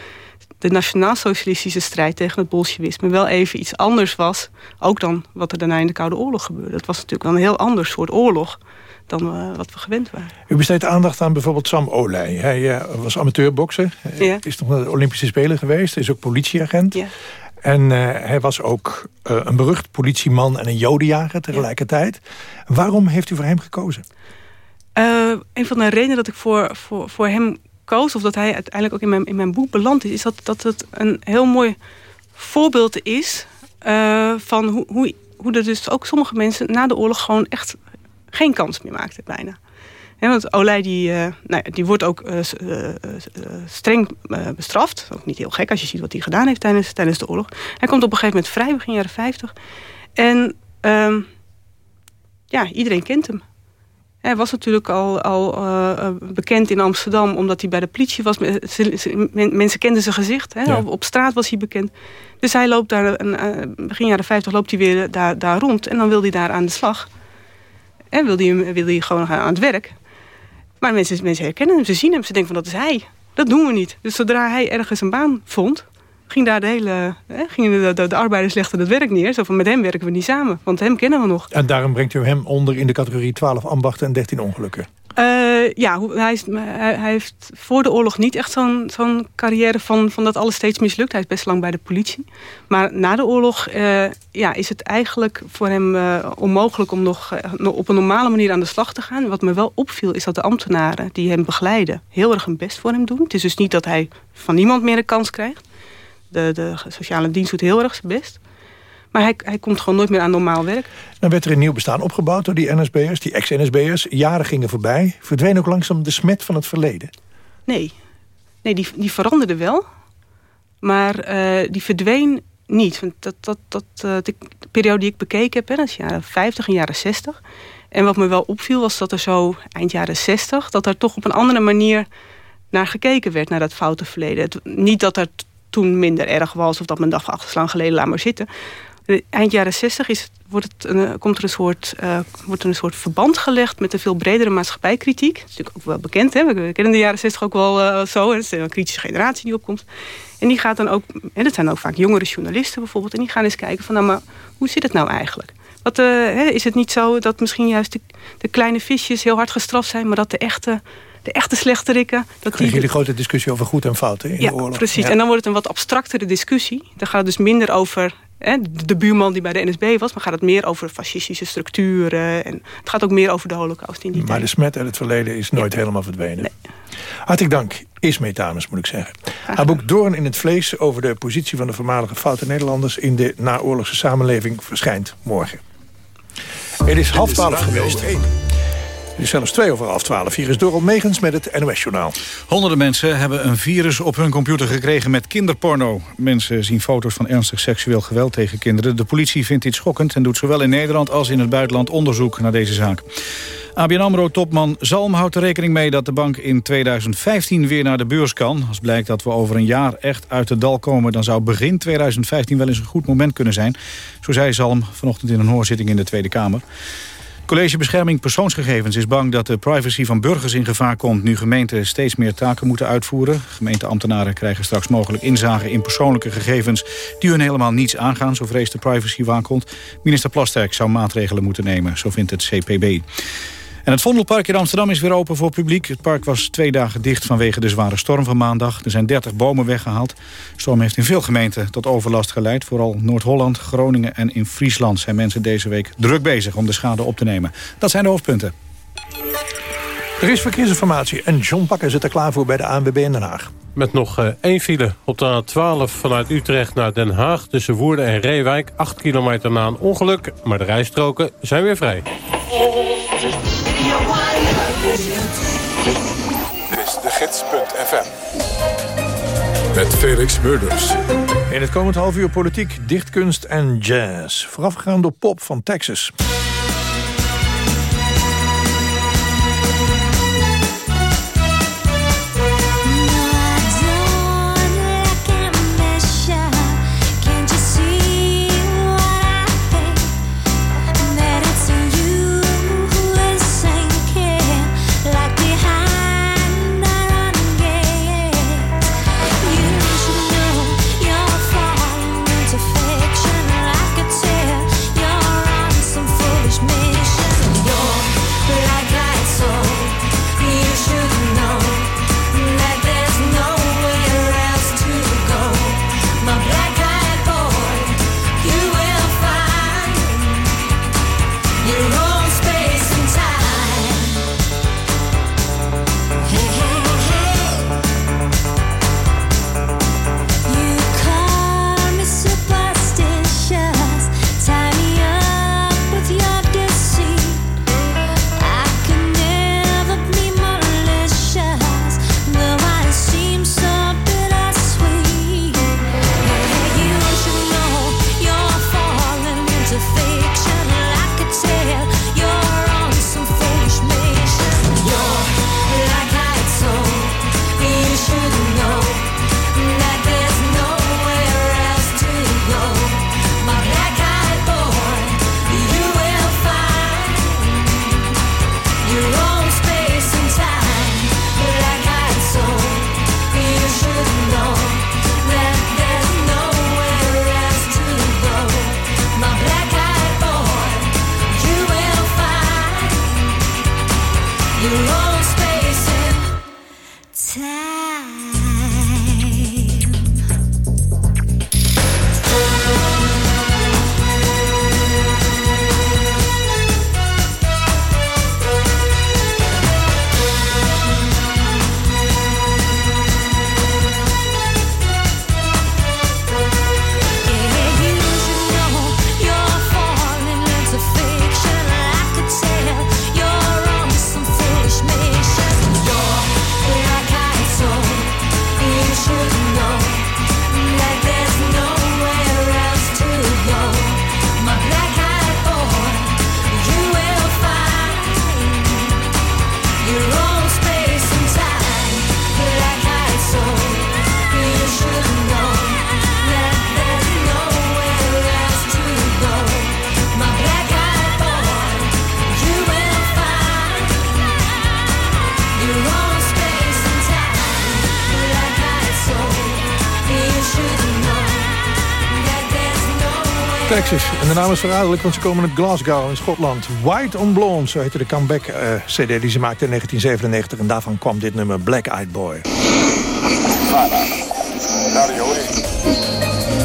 de nationaal-socialistische strijd tegen het bolsjewisme wel even iets anders was. Ook dan wat er daarna in de Koude Oorlog gebeurde. Dat was natuurlijk wel een heel ander soort oorlog dan uh, wat we gewend waren. U besteedt aandacht aan bijvoorbeeld Sam Olij. Hij uh, was amateurboxer, ja. is nog naar de Olympische Spelen geweest, is ook politieagent. Ja. En uh, hij was ook een berucht politieman en een jodenjager tegelijkertijd. Ja. Waarom heeft u voor hem gekozen? een van de redenen dat ik voor, voor, voor hem koos... of dat hij uiteindelijk ook in mijn, in mijn boek beland is... is dat, dat het een heel mooi voorbeeld is... van hoe, hoe, hoe er dus ook sommige mensen na de oorlog gewoon echt geen kans meer maakten bijna. Want Olij die, uh, nou ja, die wordt ook uh, uh, streng bestraft. Ook niet heel gek als je ziet wat hij gedaan heeft tijdens, tijdens de oorlog. Hij komt op een gegeven moment vrij, begin jaren 50. En ehm, ja, iedereen kent hem. Hij was natuurlijk al, al uh, bekend in Amsterdam omdat hij bij de politie was. Mensen kenden zijn gezicht. Hè? Op, op, straat was hij bekend. Dus hij loopt daar, een, begin jaren 50 loopt hij weer daar, daar rond. En dan wil hij daar aan de slag. En wil hij, wil hij gewoon gaan aan het werk. Maar mensen, mensen herkennen hem, ze zien hem, ze denken van dat is hij. Dat doen we niet. Dus zodra hij ergens een baan vond, ging daar de hele, hè, gingen de, de, arbeiders legden het werk neer. Zo van met hem werken we niet samen, want hem kennen we nog. En daarom brengt u hem onder in de categorie 12 ambachten en 13 ongelukken. Uh, ja, hij, is, hij, heeft voor de oorlog niet echt zo'n zo'n carrière van, van dat alles steeds mislukt. Hij is best lang bij de politie. Maar na de oorlog uh, ja, is het eigenlijk voor hem uh, onmogelijk om nog op een normale manier aan de slag te gaan. Wat me wel opviel is dat de ambtenaren die hem begeleiden heel erg hun best voor hem doen. Het is dus niet dat hij van niemand meer een kans krijgt. De, de sociale dienst doet heel erg zijn best. Maar hij, hij komt gewoon nooit meer aan normaal werk. Dan werd er een nieuw bestaan opgebouwd door die NSB'ers, die ex-NSB'ers. Jaren gingen voorbij. Verdween ook langzaam de smet van het verleden? Nee, nee die, die veranderde wel. Maar uh, die verdween niet. Want dat, dat, dat, uh, de periode die ik bekeken heb, hè, dat is jaren 50 en jaren 60. En wat me wel opviel was dat er zo eind jaren 60... dat er toch op een andere manier naar gekeken werd, naar dat foute verleden. Het, niet dat er toen minder erg was... of dat men dacht, ach, lang geleden, laat maar zitten. Eind jaren 60 is, wordt het een, komt er een soort, uh, wordt er een soort verband gelegd... met een veel bredere maatschappijkritiek. Dat is natuurlijk ook wel bekend. Hè? We kennen de jaren 60 ook wel uh, zo. Is een kritische generatie die opkomt. En die gaat dan ook... En dat zijn ook vaak jongere journalisten bijvoorbeeld... en die gaan eens kijken van, nou, maar hoe zit het nou eigenlijk? Wat, is het niet zo dat misschien juist de kleine visjes heel hard gestraft zijn... maar dat de echte de echte slechterikken... Dat die jullie grote discussie over goed en fout in ja, de oorlog. Precies, en dan wordt het een wat abstractere discussie. Dan gaat het dus minder over hè, de buurman die bij de NSB was... maar gaat het meer over fascistische structuren. En het gaat ook meer over de holocaust in die Maar de smet uit het verleden is nooit helemaal verdwenen. Nee. Hartelijk dank, Ismee Tames, moet ik zeggen. Haar boek Doorn in het vlees over de positie van de voormalige foute Nederlanders... in de naoorlogse samenleving verschijnt morgen. Het is half twaalf geweest. Is zelfs twee over half twaalf. Hier is Dorot Megens met het NOS-journaal. Honderden mensen hebben een virus op hun computer gekregen met kinderporno. Mensen zien foto's van ernstig seksueel geweld tegen kinderen. De politie vindt dit schokkend en doet zowel in Nederland als in het buitenland onderzoek naar deze zaak. ABN AMRO-topman Zalm houdt er rekening mee dat de bank in 2015 weer naar de beurs kan. Als blijkt dat we over een jaar echt uit het dal komen... dan zou begin 2015 wel eens een goed moment kunnen zijn. Zo zei Zalm vanochtend in een hoorzitting in de Tweede Kamer. College Bescherming Persoonsgegevens is bang dat de privacy van burgers in gevaar komt... nu gemeenten steeds meer taken moeten uitvoeren. Gemeenteambtenaren krijgen straks mogelijk inzage in persoonlijke gegevens... die hun helemaal niets aangaan, zo vreest de privacy waakhond. Minister Plasterk zou maatregelen moeten nemen, zo vindt het CPB. En het Vondelpark in Amsterdam is weer open voor publiek. Het park was twee dagen dicht vanwege de zware storm van maandag. Er zijn 30 bomen weggehaald. De storm heeft in veel gemeenten tot overlast geleid. Vooral Noord-Holland, Groningen en in Friesland zijn mensen deze week druk bezig om de schade op te nemen. Dat zijn de hoofdpunten. Er is verkeersinformatie en John Bakker zit er klaar voor bij de ANWB in Den Haag. Met nog uh, één file op de A12 vanuit Utrecht naar Den Haag... tussen Woerden en Reewijk, 8 kilometer na een ongeluk... maar de rijstroken zijn weer vrij. gids.fm. Met Felix Murders. In het komend half uur politiek, dichtkunst en jazz. Voorafgegaan door pop van Texas. En de naam is verraderlijk, want ze komen uit Glasgow in Schotland. White on Blonde, zo heette de comeback-cd die ze maakte in 1997. En daarvan kwam dit nummer Black Eyed Boy.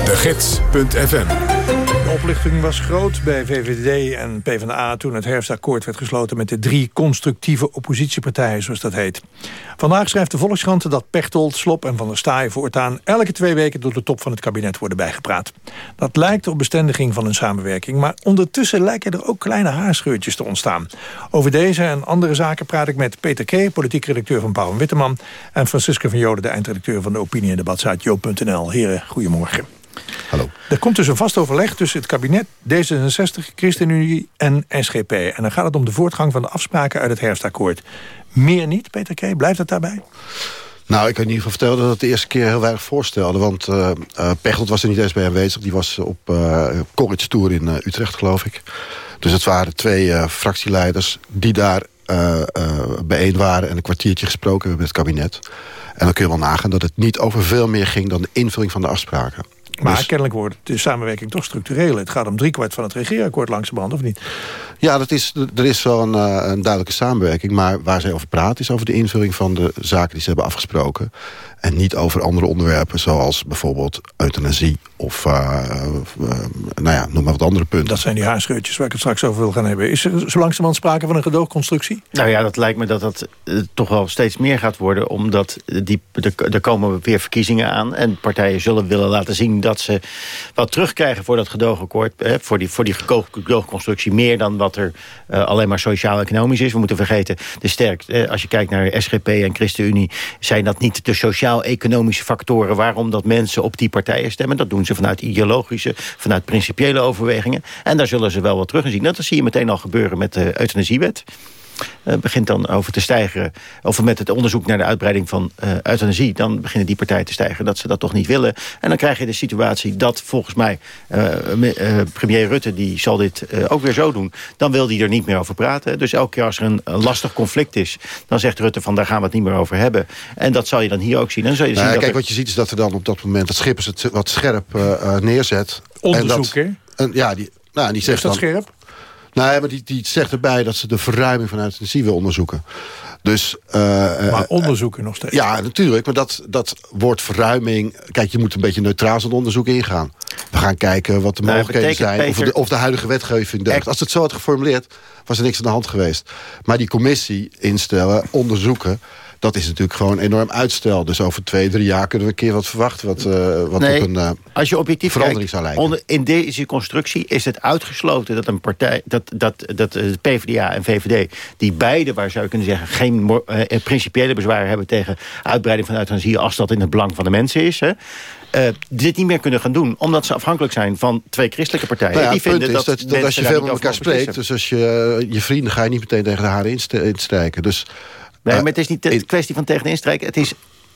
De Gids.fm oplichting was groot bij VVD en PvdA toen het herfstakkoord werd gesloten met de drie constructieve oppositiepartijen, zoals dat heet. Vandaag schrijft de Volkskrant dat Pechtold, Slop en Van der Staaij voortaan elke twee weken door de top van het kabinet worden bijgepraat. Dat lijkt op bestendiging van een samenwerking, maar ondertussen lijken er ook kleine haarscheurtjes te ontstaan. Over deze en andere zaken praat ik met Peter K., politiek redacteur van Pauw en Witteman, en Francisco van Joden, de eindredacteur van de opinie- en debatsite joop.nl. Heren, goedemorgen. Hallo. Er komt dus een vast overleg tussen het kabinet, D66, ChristenUnie en SGP. En dan gaat het om de voortgang van de afspraken uit het herfstakkoord. Meer niet, Peter K., blijft het daarbij? Nou, ik kan in ieder geval vertellen dat het de eerste keer heel weinig voorstelde. Want uh, uh, Pechtold was er niet eens bij aanwezig. Die was op uh, Corrits Tour in Utrecht, geloof ik. Dus het waren twee fractieleiders die daar bijeen waren... en een kwartiertje gesproken hebben met het kabinet. En dan kun je wel nagaan dat het niet over veel meer ging... dan de invulling van de afspraken. Maar Dus- kennelijk wordt de samenwerking toch structureel. Het gaat om driekwart van het regeerakkoord langzamerhand, of niet? Ja, dat is, er is wel een, eh, een duidelijke samenwerking. Maar waar zij over praten is over de invulling van de zaken die ze hebben afgesproken. En niet over andere onderwerpen zoals bijvoorbeeld euthanasie of eh, eh, nou ja, noem maar wat andere punten. Dat zijn die haarscheurtjes waar ik het straks over wil gaan hebben. Is er zo langzamerhand sprake van een gedoogconstructie? Nou ja, dat lijkt me dat dat eh, toch wel steeds meer gaat worden. Omdat die, er, er komen weer verkiezingen aan. En partijen zullen willen laten zien dat ze wat terugkrijgen voor dat gedoogakkoord. Hè, voor die, voor die gedoogconstructie. Meer dan wat er eh, alleen maar sociaal-economisch is. We moeten vergeten, de sterk, eh, als je kijkt naar SGP en ChristenUnie... zijn dat niet de sociaal-economische factoren... waarom dat mensen op die partijen stemmen. Dat doen ze vanuit ideologische, vanuit principiële overwegingen. En daar zullen ze wel wat terug in zien. Dat zie je meteen al gebeuren met de euthanasiewet. Eh, begint dan over te stijgen. Of met het onderzoek naar de uitbreiding van eh, euthanasie... dan beginnen die partijen te stijgen dat ze dat toch niet willen. En dan krijg je de situatie dat volgens mij... eh, eh, premier Rutte die zal dit eh, ook weer zo doen. Dan wil hij er niet meer over praten. Dus elke keer als er een, een lastig conflict is... dan zegt Rutte van daar gaan we het niet meer over hebben. En dat zal je dan hier ook zien. En dan je Nou zien ja, dat kijk, er- wat je ziet is dat er dan op dat moment... dat Schippers het wat scherp neerzet. Onderzoek, en dat, en, ja, die, nou, die zegt dat dan, scherp? Nee, maar die, die zegt erbij dat ze de verruiming van euthanasie wil onderzoeken. Dus, eh, eh, Maar onderzoeken nog steeds. Ja, natuurlijk. Maar dat, dat woord verruiming... Kijk, je moet een beetje neutraal zo'n onderzoek ingaan. We gaan kijken wat de mogelijkheden zijn. Of de, of de huidige wetgeving deugt. Als het zo had geformuleerd, was er niks aan de hand geweest. Maar die commissie instellen, onderzoeken... dat is natuurlijk gewoon enorm uitstel. Dus over twee, drie jaar kunnen we een keer wat verwachten... wat, eh, wat Nee, op een eh, als je objectief verandering kijkt, zou lijken. in deze constructie is het uitgesloten dat een partij, dat, dat, dat eh, de PvdA en VVD, die beide, waar zou je kunnen zeggen, geen eh, principiële bezwaren hebben tegen uitbreiding van euthanasie, als dat in het belang van de mensen is, hè, eh, dit niet meer kunnen gaan doen, omdat ze afhankelijk zijn van twee christelijke partijen. Nou ja, die vinden is dat, dat, dat als je veel met elkaar spreekt... dus als je je vrienden ga je niet meteen tegen de haren instrijken. Dus, Nee, eh, maar het is niet de kwestie van tegen de instrijken. Het is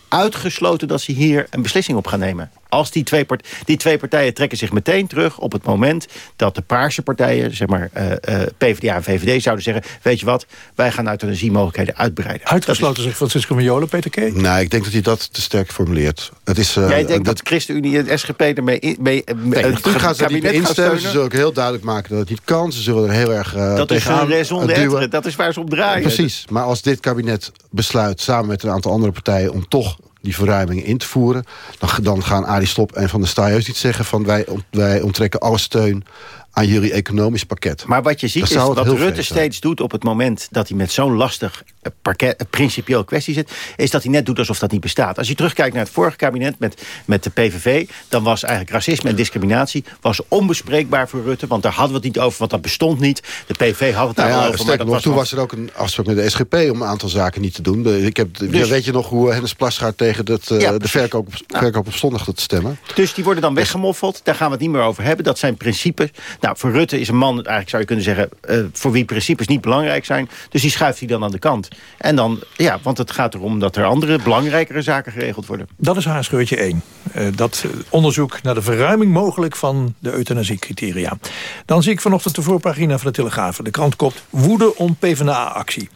uitgesloten dat ze hier een beslissing op gaan nemen. Als die twee, part- die twee partijen trekken zich meteen terug op het moment dat de paarse partijen, zeg maar eh, eh, PvdA en VVD, zouden zeggen: Weet je wat, wij gaan euthanasiemogelijkheden uitbreiden. Uitgesloten, zegt Francisco van Jolen, Peter K. Nee, ik denk dat hij dat te sterk formuleert. Het is, eh, Jij denkt dat- dat ChristenUnie en SGP ermee, in- mee, Nee, het natuurlijk gaan ze niet kabinet gaan instemmen. Ze zullen ook heel duidelijk maken dat het niet kan. Ze zullen er heel erg eh Dat is een raison d'être. Dat is waar ze op draaien. Precies. Maar als dit kabinet besluit samen met een aantal andere partijen... om toch die verruimingen in te voeren... dan, dan gaan Arie Slop en Van der Staaij heus niet zeggen... van wij, wij onttrekken alle steun aan jullie economisch pakket. Maar wat je ziet Dat is heel Rutte steeds doet op het moment dat hij met zo'n lastig parket, eh, principieel kwestie zit, is dat hij net doet alsof dat niet bestaat. Als je terugkijkt naar het vorige kabinet met, met de PVV, dan was eigenlijk racisme en discriminatie was onbespreekbaar voor Rutte, want daar hadden we het niet over, want dat bestond niet. De PVV had het daar Nou wel ja, over, maar sterker nog, was toen was er ook een afspraak met de SGP... om een aantal zaken niet te doen. Ik heb, Dus- weet je nog hoe Hennis Plasgaard tegen dat, eh, Ja, de verkoop, verkoop op zondag te stemmen? Dus die worden dan weggemoffeld. Daar gaan we het niet meer over hebben. Dat zijn principes. Nou, voor Rutte is een man, eigenlijk zou je kunnen zeggen... eh, voor wie principes niet belangrijk zijn. Dus die schuift hij dan aan de kant. En dan, ja, want het gaat erom dat er andere, belangrijkere zaken geregeld worden. Dat is haarscheurtje 1. Eh, dat eh, onderzoek naar de verruiming mogelijk van de euthanasiecriteria. Dan zie ik vanochtend de voorpagina van de Telegraaf. De krant kopt woede om PvdA-actie.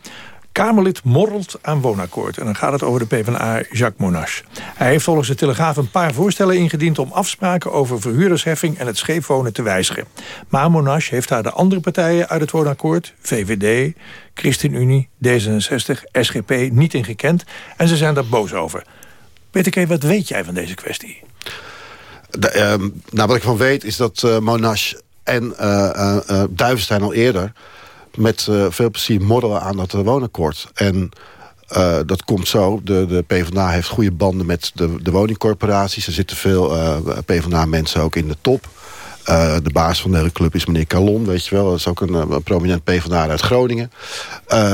Kamerlid morrelt aan woonakkoord. En dan gaat het over de PvdA Jacques Monash. Hij heeft volgens de Telegraaf een paar voorstellen ingediend... om afspraken over verhuurdersheffing en het scheefwonen te wijzigen. Maar Monash heeft daar de andere partijen uit het woonakkoord... VVD, ChristenUnie, D66, SGP niet in gekend. En ze zijn daar boos over. Peter K., wat weet jij van deze kwestie? De, ehm, nou, wat ik van weet is dat uh, en uh, al eerder... met veel plezier morrelen aan dat woonakkoord. En dat komt zo. De, de PvdA heeft goede banden met de, de woningcorporaties. Er zitten veel PvdA-mensen ook in de top. de baas van de hele club is meneer Calon, weet je wel. Dat is ook een, een prominent PvdA uit Groningen.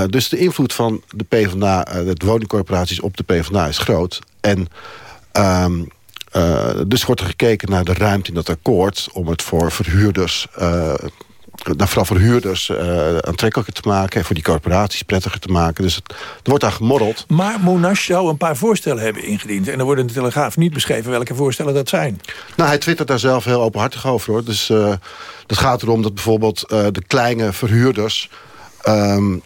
dus de invloed van de PvdA, de woningcorporaties op de PvdA is groot. En... Uh, dus wordt er gekeken naar de ruimte in dat akkoord... om het voor verhuurders... Nou, vooral voor huurders uh, aantrekkelijker te maken... en voor die corporaties prettiger te maken. Dus het, er wordt daar gemorreld. Maar Monash zou een paar voorstellen hebben ingediend... en er wordt in de Telegraaf niet beschreven welke voorstellen dat zijn. Nou, hij twittert daar zelf heel openhartig over. hoor. Dus uh, dat gaat erom dat bijvoorbeeld uh, de kleine verhuurders... Um,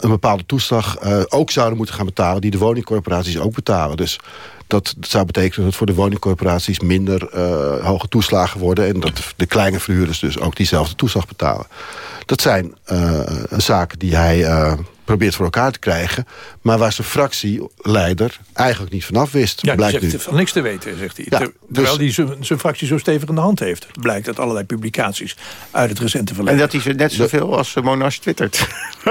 een bepaalde toeslag ook zouden moeten gaan betalen... die de woningcorporaties ook betalen. Dus dat zou betekenen dat voor de woningcorporaties minder uh, hoge toeslagen worden... en dat de kleine verhuurders dus ook diezelfde toeslag betalen. Dat zijn uh, zaken die hij uh, probeert voor elkaar te krijgen... maar waar zijn fractieleider eigenlijk niet vanaf wist. Ja, blijkt zegt nu. van niks te weten, zegt hij. Ja, Terwijl dus, hij zijn fractie zo stevig in de hand heeft. Blijkt uit allerlei publicaties uit het recente verleden. En dat hij net zoveel als Monash twittert. [LAUGHS]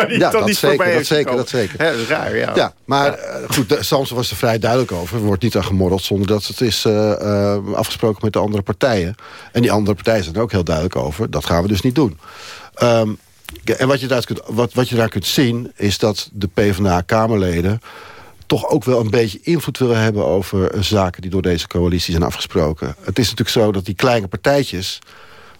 ja, dat, zeker, dat zeker, dat zeker. Ja, dat is raar, ja. ja maar ja. goed, Samson was er vrij duidelijk over. Er wordt niet aan gemorreld zonder dat het is uh, uh, afgesproken met de andere partijen. En die andere partijen zijn er ook heel duidelijk over. Dat gaan we dus niet doen. Um, en wat je, daar kunt, wat, wat je daar kunt zien is dat de PvdA-Kamerleden toch ook wel een beetje invloed willen hebben... over zaken die door deze coalitie zijn afgesproken. Het is natuurlijk zo dat die kleine partijtjes...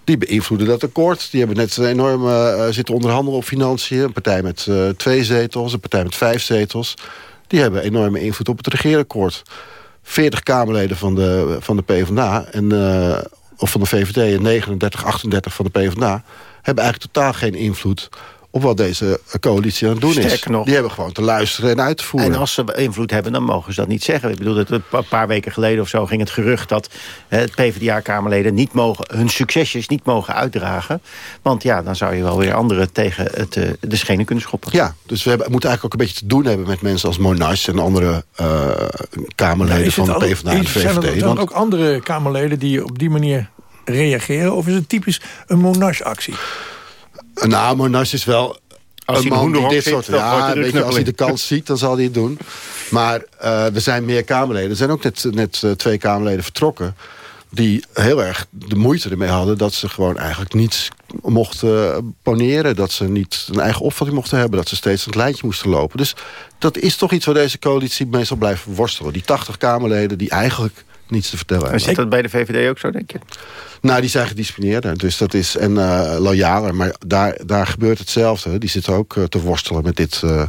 die beïnvloeden dat akkoord. Die hebben net enorm uh, zitten onderhandelen op financiën. Een partij met uh, twee zetels, een partij met vijf zetels. Die hebben enorme invloed op het regeerakkoord. 40 Kamerleden van de, van de PvdA... En, of van de VVD en 39, 38 van de PvdA hebben eigenlijk totaal geen invloed op wat deze coalitie aan het doen Sterker is. Nog, die hebben gewoon te luisteren en uit te voeren. En als ze invloed hebben, dan mogen ze dat niet zeggen. Ik bedoel, dat een paar weken geleden of zo ging het gerucht... dat het PvdA-kamerleden niet mogen, hun succesjes niet mogen uitdragen. Want ja, dan zou je wel weer anderen tegen het, eh, de schenen kunnen schoppen. Ja, dus we hebben, moeten eigenlijk ook een beetje te doen hebben... met mensen als Monash en andere uh, kamerleden van de PvdA en de VVD. Zijn er dan ook andere kamerleden die op die manier reageren? Of is het typisch een Monash-actie? Nou, Monash is wel als een man die dit soort... Ja, weet je, als hij de kans ziet, dan zal hij het doen. Maar uh, er zijn meer Kamerleden. Er zijn ook net, net uh, twee Kamerleden vertrokken... die heel erg de moeite ermee hadden... dat ze gewoon eigenlijk niets mochten poneren. Dat ze niet een eigen opvatting mochten hebben. Dat ze steeds aan het lijntje moesten lopen. Dus dat is toch iets waar deze coalitie meestal blijft worstelen. Die 80 Kamerleden die eigenlijk niets te vertellen hebben. Zit dat bij de VVD ook zo, denk je? Nou, die zijn gedisciplineerder. Dus dat is, en uh, loyaler. Maar daar, daar gebeurt hetzelfde. Die zitten ook uh, te worstelen met, dit, uh,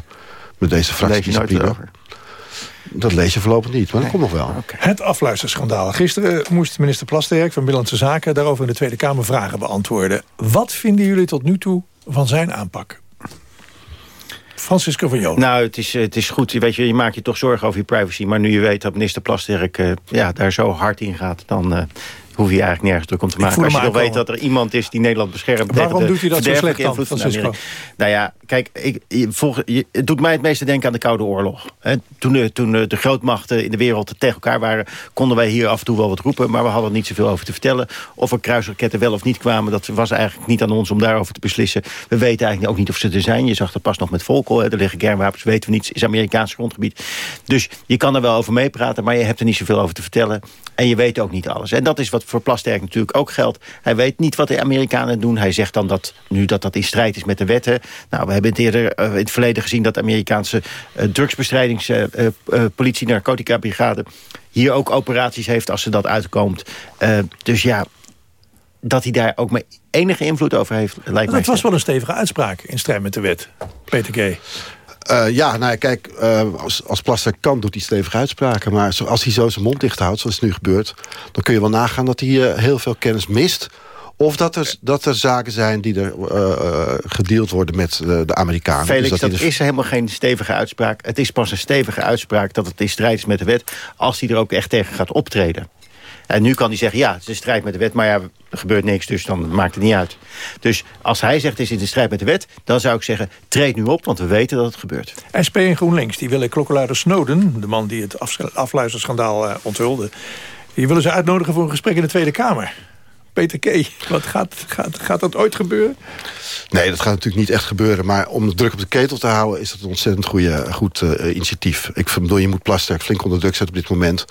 met deze fractiediscipline. Dat lees je voorlopig niet, maar dat komt nog wel. Okay. Het afluisterschandaal. Gisteren moest minister Plasterk van Binnenlandse Zaken... daarover in de Tweede Kamer vragen beantwoorden. Wat vinden jullie tot nu toe van zijn aanpak? Francisco van Jolen. Nou, het is, het is goed. Weet je, je maakt je toch zorgen over je privacy. Maar nu je weet dat minister Plasterk uh, ja, daar zo hard in gaat... dan uh, hoef je eigenlijk nergens druk om te maken. Als je toch weet dat er iemand is die Nederland beschermt... Waarom doet hij dat zo slecht dan, Francisco? Nou ja, kijk, ik, volg, het doet mij het meeste denken aan de Koude Oorlog. toen, de, toen de grootmachten in de wereld tegen elkaar waren... konden wij hier af en toe wel wat roepen... maar we hadden niet zoveel over te vertellen. Of er kruisraketten wel of niet kwamen... dat was eigenlijk niet aan ons om daarover te beslissen. We weten eigenlijk ook niet of ze er zijn. Je zag dat pas nog met Volkel. Er liggen kernwapens, weten we niet. is Amerikaans grondgebied. Dus je kan er wel over meepraten... maar je hebt er niet zoveel over te vertellen. En je weet ook niet alles. En dat is wat voor Plasterk natuurlijk ook geldt. Hij weet niet wat de Amerikanen doen. Hij zegt dan dat nu dat dat in strijd is met de wetten. Nou, we hebben het eerder uh, in het verleden gezien... dat de Amerikaanse uh, drugsbestrijdingspolitie, uh, narcotica-brigade... hier ook operaties heeft als ze dat uitkomt. dus ja, dat hij daar ook maar enige invloed over heeft, lijkt mij. Het was wel een stevige uitspraak in strijd met de wet, Peter. Uh, ja, nou ja, kijk, uh, als, als Plaster kan doet hij stevige uitspraken. Maar als hij zo zijn mond dicht houdt, zoals het nu gebeurt... dan kun je wel nagaan dat hij uh, heel veel kennis mist Of dat er, dat er zaken zijn die er uh, gedeeld worden met de, de Amerikanen. Felix, Dus dat, die is helemaal geen stevige uitspraak. Het is pas een stevige uitspraak dat het in strijd is met de wet... als hij er ook echt tegen gaat optreden. En nu kan hij zeggen, ja, het is in strijd met de wet... maar ja, er gebeurt niks, dus dan maakt het niet uit. Dus als hij zegt, het is in strijd met de wet... dan zou ik zeggen, treed nu op, want we weten dat het gebeurt. SP en GroenLinks die willen klokkenluider Snowden... de man die het af- afluisterschandaal eh, onthulde... die willen ze uitnodigen voor een gesprek in de Tweede Kamer. Peter K., wat gaat, gaat, gaat dat ooit gebeuren? Nee, dat gaat natuurlijk niet echt gebeuren. Maar om de druk op de ketel te houden... is dat een ontzettend goede, goed uh, initiatief. Ik bedoel, je moet Plasterk flink onder druk zetten op dit moment.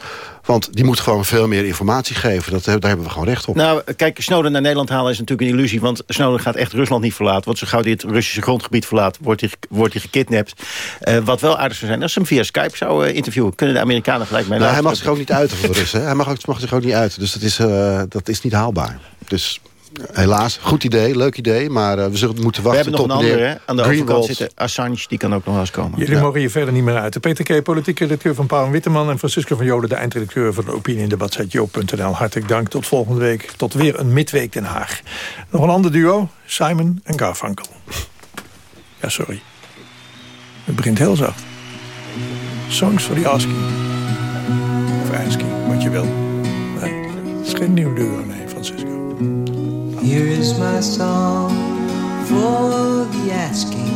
Want die moet gewoon veel meer informatie geven. Dat, daar hebben we gewoon recht op. Nou, kijk, Snowden naar Nederland halen is natuurlijk een illusie. Want Snowden gaat echt Rusland niet verlaten. Want zo gauw hij het Russische grondgebied verlaat, wordt hij, wordt hij gekidnapt. Uh, wat wel aardig zou zijn, als ze hem via Skype zou uh, interviewen... kunnen de Amerikanen gelijk mee nou, Hij mag zich ook niet uiten voor de Russen. Hij mag, mag zich ook niet uiten. Dus dat is, uh, dat is niet haalbaar. Dus helaas, goed idee, leuk idee. Maar uh, we zullen moeten wachten We hebben nog tot een andere, hè? Aan de overkant Greenwald. zitten Assange, die kan ook nog wel eens komen. Jullie mogen hier verder niet meer uit. Peter K., politiek redacteur van Paul Witteman... en Francisco van Joden, de eindredacteur van de opinie in debatsite joop.nl. Hartelijk dank. Tot volgende week. Tot weer een midweek Den Haag. Nog een ander duo, Simon en Garfunkel. Ja, sorry. Het begint heel zacht. Songs for the asking. Of asking, wat je wil. Nee, het is geen nieuw duo, nee, Francisco. Here is my song for the asking.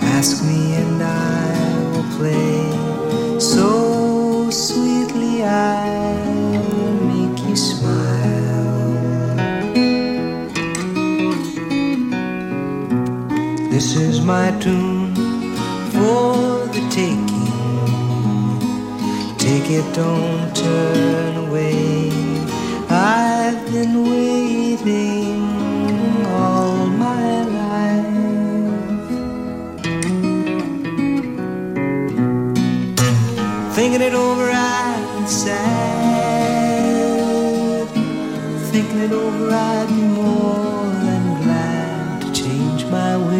Ask me and I will play so sweetly I'll make you smile. This is my tune for the taking. Take it, don't turn away. I've been waiting all my life. Thinking it over, I'm sad. Thinking it over, I'd be more than glad to change my ways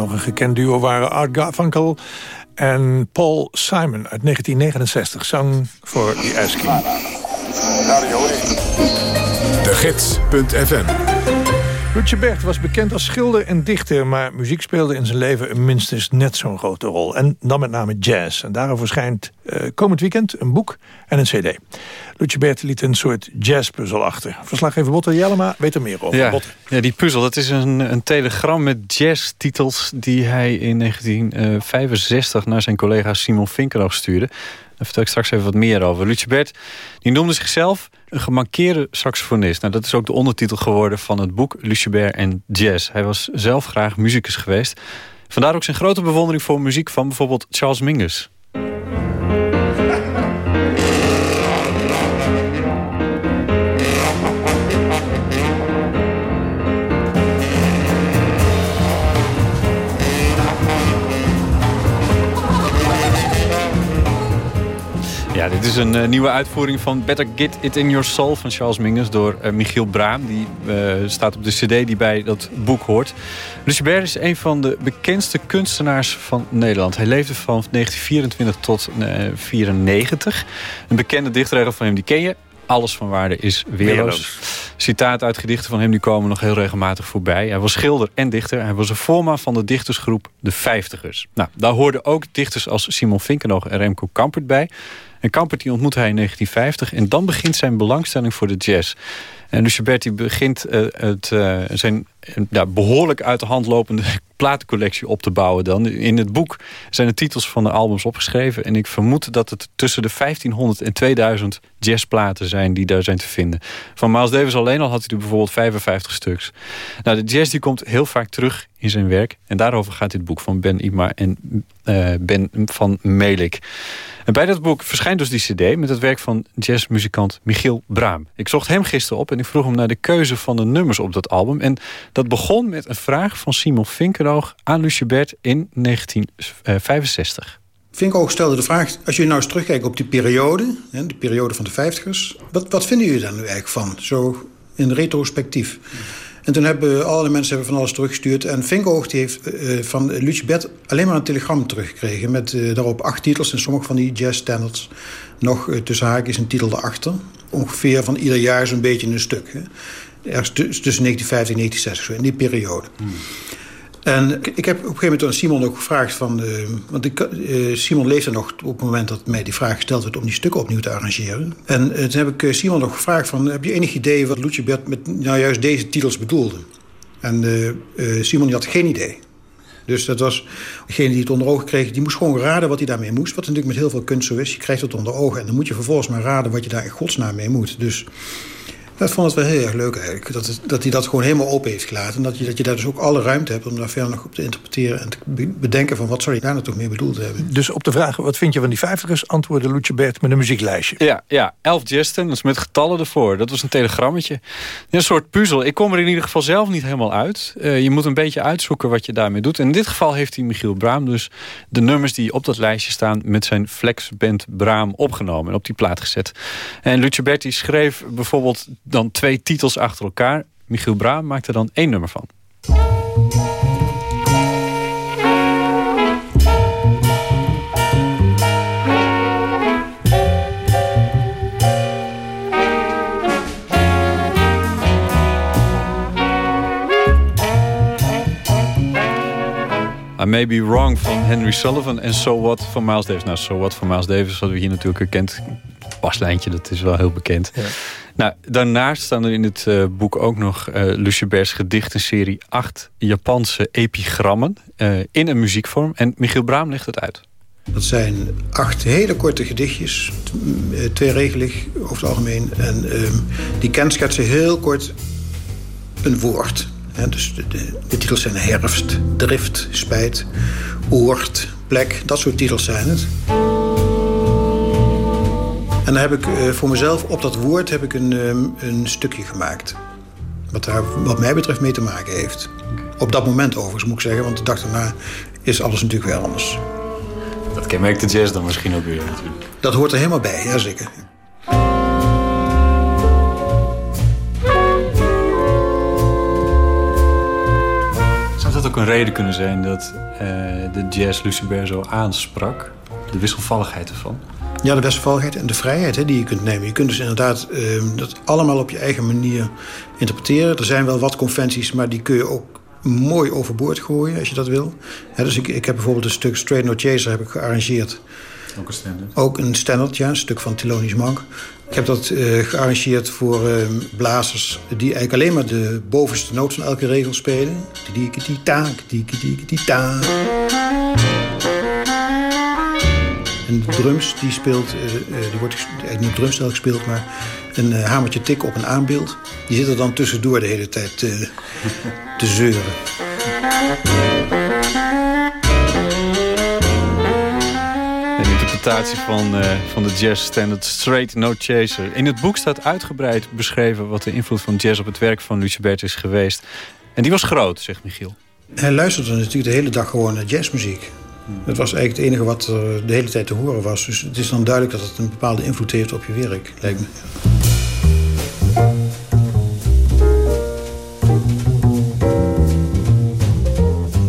nog een gekend duo waren... Art Garfunkel en Paul Simon uit 1969. Sang voor The Asking. De Gids.fm Lutje Bert was bekend als schilder en dichter... maar muziek speelde in zijn leven een minstens net zo'n grote rol. En dan met name jazz. En daarover verschijnt uh, komend weekend een boek en een cd. Lutje Bert liet een soort jazzpuzzel achter. Verslaggever Botte Jellema weet er meer over. Ja, Botte. ja die puzzel, dat is een, een telegram met jazztitels... die hij in 1965 naar zijn collega Simon Vinkenhoff stuurde. Daar vertel ik straks even wat meer over. Lutje die noemde zichzelf een gemankeerde saxofonist. Nou, dat is ook de ondertitel geworden van het boek Lucebert en Jazz. Hij was zelf graag muzikus geweest. Vandaar ook zijn grote bewondering voor muziek van bijvoorbeeld Charles Mingus. Dit is een uh, nieuwe uitvoering van Better Get It In Your Soul van Charles Mingus door uh, Michiel Braam. Die uh, staat op de cd die bij dat boek hoort. Lucebert is een van de bekendste kunstenaars van Nederland. Hij leefde van 1924 tot 1994. Een bekende dichtregel van hem, die ken je. Alles van waarde is weerloos. weerloos. Citaat uit gedichten van hem die komen nog heel regelmatig voorbij. Hij was schilder en dichter. Hij was een voorman van de dichtersgroep De Vijftigers. Nou, daar hoorden ook dichters als Simon Vinkenoog en Remco Kampert bij. En Kampert die ontmoette hij in 1950 en dan begint zijn belangstelling voor de jazz. En Luceberti begint uh, het, uh, zijn ja, behoorlijk uit de hand lopende [LAUGHS] platencollectie op te bouwen dan. In het boek zijn de titels van de albums opgeschreven. En ik vermoed dat het tussen de 1500 en 2000 jazzplaten zijn die daar zijn te vinden. Van Miles Davis alleen al had hij er bijvoorbeeld 55 stuks. Nou, de jazz die komt heel vaak terug in zijn werk. En daarover gaat dit boek van Ben Imar en uh, Ben van Melik. En bij dat boek verschijnt dus die cd met het werk van jazzmuzikant Michiel Braam. Ik zocht hem gisteren op en ik vroeg hem naar de keuze van de nummers op dat album. En dat begon met een vraag van Simon Vinkeroog aan Lucebert in 1965. Vinkoog stelde de vraag, als je nou eens terugkijkt op die periode... de periode van de vijftigers... Wat, wat vinden jullie daar nu eigenlijk van, zo in retrospectief? En toen hebben alle mensen hebben van alles teruggestuurd. En Vinkoog heeft uh, van Lucebert alleen maar een telegram teruggekregen... met daarop acht titels en sommige van die jazz standards. Nog uh, tussen haakjes een titel erachter. Ongeveer van ieder jaar zo'n beetje een stuk. Hè. Ergens tussen 1950 en 1960, zo in die periode. Hmm. En ik heb op een gegeven moment aan Simon ook gevraagd van... Uh, want ik, uh, Simon leefde nog op het moment dat mij die vraag gesteld werd... om die stukken opnieuw te arrangeren. En uh, toen heb ik Simon nog gevraagd van... heb je enig idee wat Lucebert met nou juist deze titels bedoelde? En Simon die had geen idee. Dus dat was degene die het onder ogen kreeg... die moest gewoon raden wat hij daarmee moest. Wat natuurlijk met heel veel kunst zo is. Je krijgt het onder ogen en dan moet je vervolgens maar raden... wat je daar in godsnaam mee moet. Dus dat vond het wel heel erg leuk eigenlijk. Dat, het, dat hij dat gewoon helemaal open heeft gelaten. En dat je, dat je daar dus ook alle ruimte hebt om daar verder nog op te interpreteren... en te bedenken van wat zou je daar nou toch meer bedoeld hebben. Dus op de vraag wat vind je van die vijftigers... antwoordde Lucebert met een muzieklijstje. Ja, ja elf gesten, dus met getallen ervoor. Dat was een telegrammetje. Een soort puzzel. Ik kom er in ieder geval zelf niet helemaal uit. Uh, je moet een beetje uitzoeken wat je daarmee doet. En in dit geval heeft hij Michiel Braam dus de nummers die op dat lijstje staan... met zijn Flexband Braam opgenomen en op die plaat gezet. En Luceberti schreef bijvoorbeeld dan twee titels achter elkaar. Michiel Braam maakte er dan één nummer van. I May Be Wrong van Henry Sullivan en So What van Miles Davis. Nou, So What van Miles Davis, wat we hier natuurlijk herkend. Baslijntje, dat is wel heel bekend. Ja. Nou, daarnaast staan er in het uh, boek ook nog uh, Lucebert's gedichtenserie... acht Japanse epigrammen uh, in een muziekvorm. En Michiel Braam legt het uit. Dat zijn acht hele korte gedichtjes, tweeregelig over het algemeen. En uh, die kenschetsen heel kort een woord. He, dus de, de, de, titels zijn herfst, drift, spijt, oort, plek. Dat soort titels zijn het. En dan heb ik uh, voor mezelf op dat woord heb ik een, um, een stukje gemaakt. Wat daar wat mij betreft mee te maken heeft. Op dat moment overigens moet ik zeggen, want de dag daarna is alles natuurlijk weer anders. Dat kenmerkt de jazz dan misschien ook weer natuurlijk. Dat hoort er helemaal bij, ja zeker. Zou dat ook een reden kunnen zijn dat uh, de jazz Lucebert zo aansprak? De wisselvalligheid ervan? Ja, de wisselvalligheid en de vrijheid hè, die je kunt nemen. Je kunt dus inderdaad uh, dat allemaal op je eigen manier interpreteren. Er zijn wel wat conventies, maar die kun je ook mooi overboord gooien als je dat wil. Hè, dus ik, ik heb bijvoorbeeld een stuk Straight No Chaser heb ik gearrangeerd. Ook een standard? Ook een standard, ja. Een stuk van Thelonious Monk. Ik heb dat uh, gearrangeerd voor uh, blazers die eigenlijk alleen maar de bovenste noot van elke regel spelen. Tidikiti-ta, tidikiti-ta. En de drums, die speelt, uh, die wordt eigenlijk niet op drumstel gespeeld, maar een hamertje tik op een aanbeeld. Die zit er dan tussendoor de hele tijd te zeuren. Een interpretatie van, uh, van de jazz standard Straight No Chaser. In het boek staat uitgebreid beschreven wat de invloed van jazz op het werk van Lucebert is geweest. En die was groot, zegt Michiel. Hij luisterde natuurlijk de hele dag gewoon naar jazzmuziek. Het was eigenlijk het enige wat er de hele tijd te horen was. Dus het is dan duidelijk dat het een bepaalde invloed heeft op je werk, lijkt me.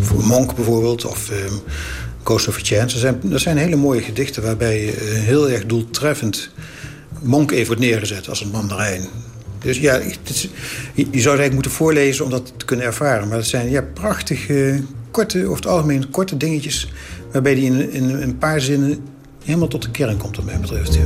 Voor Monk bijvoorbeeld, of um, Ghost of Chance. Er zijn, er zijn hele mooie gedichten waarbij uh, heel erg doeltreffend... Monk even wordt neergezet als een mandarijn. Dus ja, is, je, zou het eigenlijk moeten voorlezen om dat te kunnen ervaren. Maar het zijn ja, prachtige korte, over het algemeen korte dingetjes... waarbij die in, een paar zinnen helemaal tot de kern komt, wat mij betreft.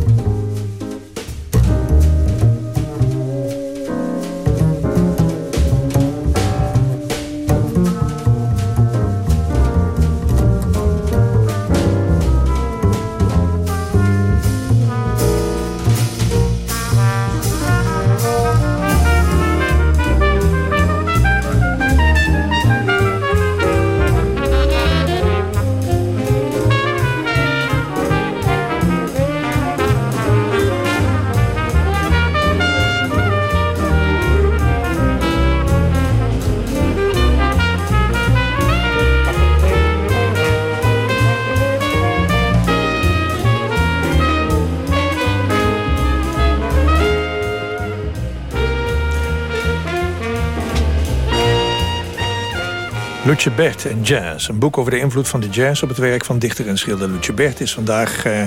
Lutje Bert en Jazz. Een boek over de invloed van de jazz op het werk van dichter en schilder Lutje Bert is vandaag... Eh,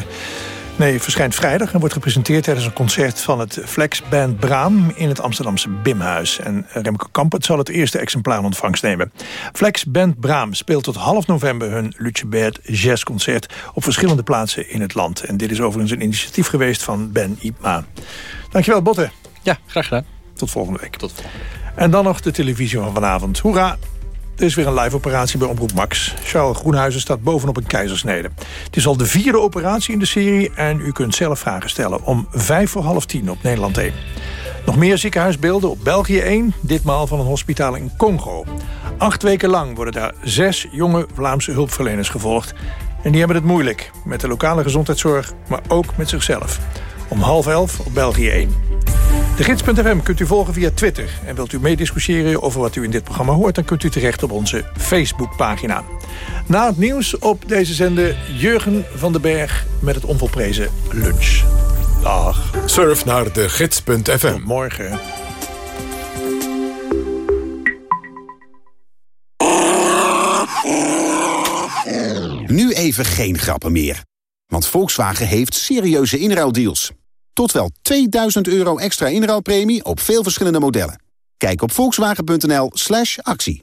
nee, verschijnt vrijdag en wordt gepresenteerd tijdens een concert van het Flex Band Braam in het Amsterdamse Bimhuis. En Remco Kampert zal het eerste exemplaar ontvangst nemen. Flex Band Braam speelt tot half november hun Lutje Bert jazzconcert op verschillende plaatsen in het land. En dit is overigens een initiatief geweest van Ben Ipma. Dankjewel Botte. Ja, graag gedaan. Tot volgende week. Tot volgende. En dan nog de televisie van vanavond. Hoera! Er is weer een live operatie bij Omroep Max. Charles Groenhuizen staat bovenop een keizersnede. Het is al de vierde operatie in de serie... en u kunt zelf vragen stellen om vijf voor half tien op Nederland 1. Nog meer ziekenhuisbeelden op België 1, ditmaal van een hospitaal in Congo. Acht weken lang worden daar zes jonge Vlaamse hulpverleners gevolgd. En die hebben het moeilijk, met de lokale gezondheidszorg, maar ook met zichzelf. Om half elf op België 1. De gids.fm kunt u volgen via Twitter. En wilt u meediscussiëren over wat u in dit programma hoort... dan kunt u terecht op onze Facebookpagina. Na het nieuws op deze zender Jurgen van den Berg... met het onvolprezen lunch. Dag. Surf naar de gids.fm. Morgen. Nu even geen grappen meer. Want Volkswagen heeft serieuze inruildeals. Tot wel 2000 euro extra inruilpremie op veel verschillende modellen. Kijk op volkswagen.nl slash actie.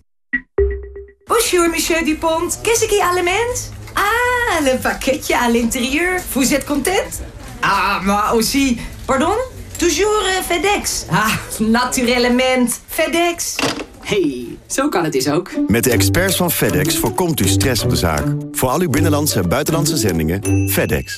Bonjour, monsieur Dupont. Qu'est-ce qui allemand? Ah, le pakketje à l'intérieur. Vous êtes content? Ah, maar aussi... Pardon? Toujours uh, FedEx. Ah, naturellement. FedEx. Hey, zo kan het dus ook. Met de experts van FedEx voorkomt u stress op de zaak. Voor al uw binnenlandse en buitenlandse zendingen, FedEx.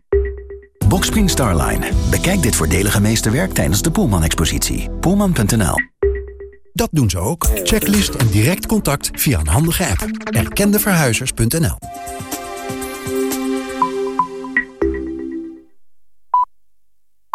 Boxspring Starline. Bekijk dit voordelige meesterwerk tijdens de Poelman-expositie. Poelman.nl Dat doen ze ook. Checklist en direct contact via een handige app. Erkendeverhuizers.nl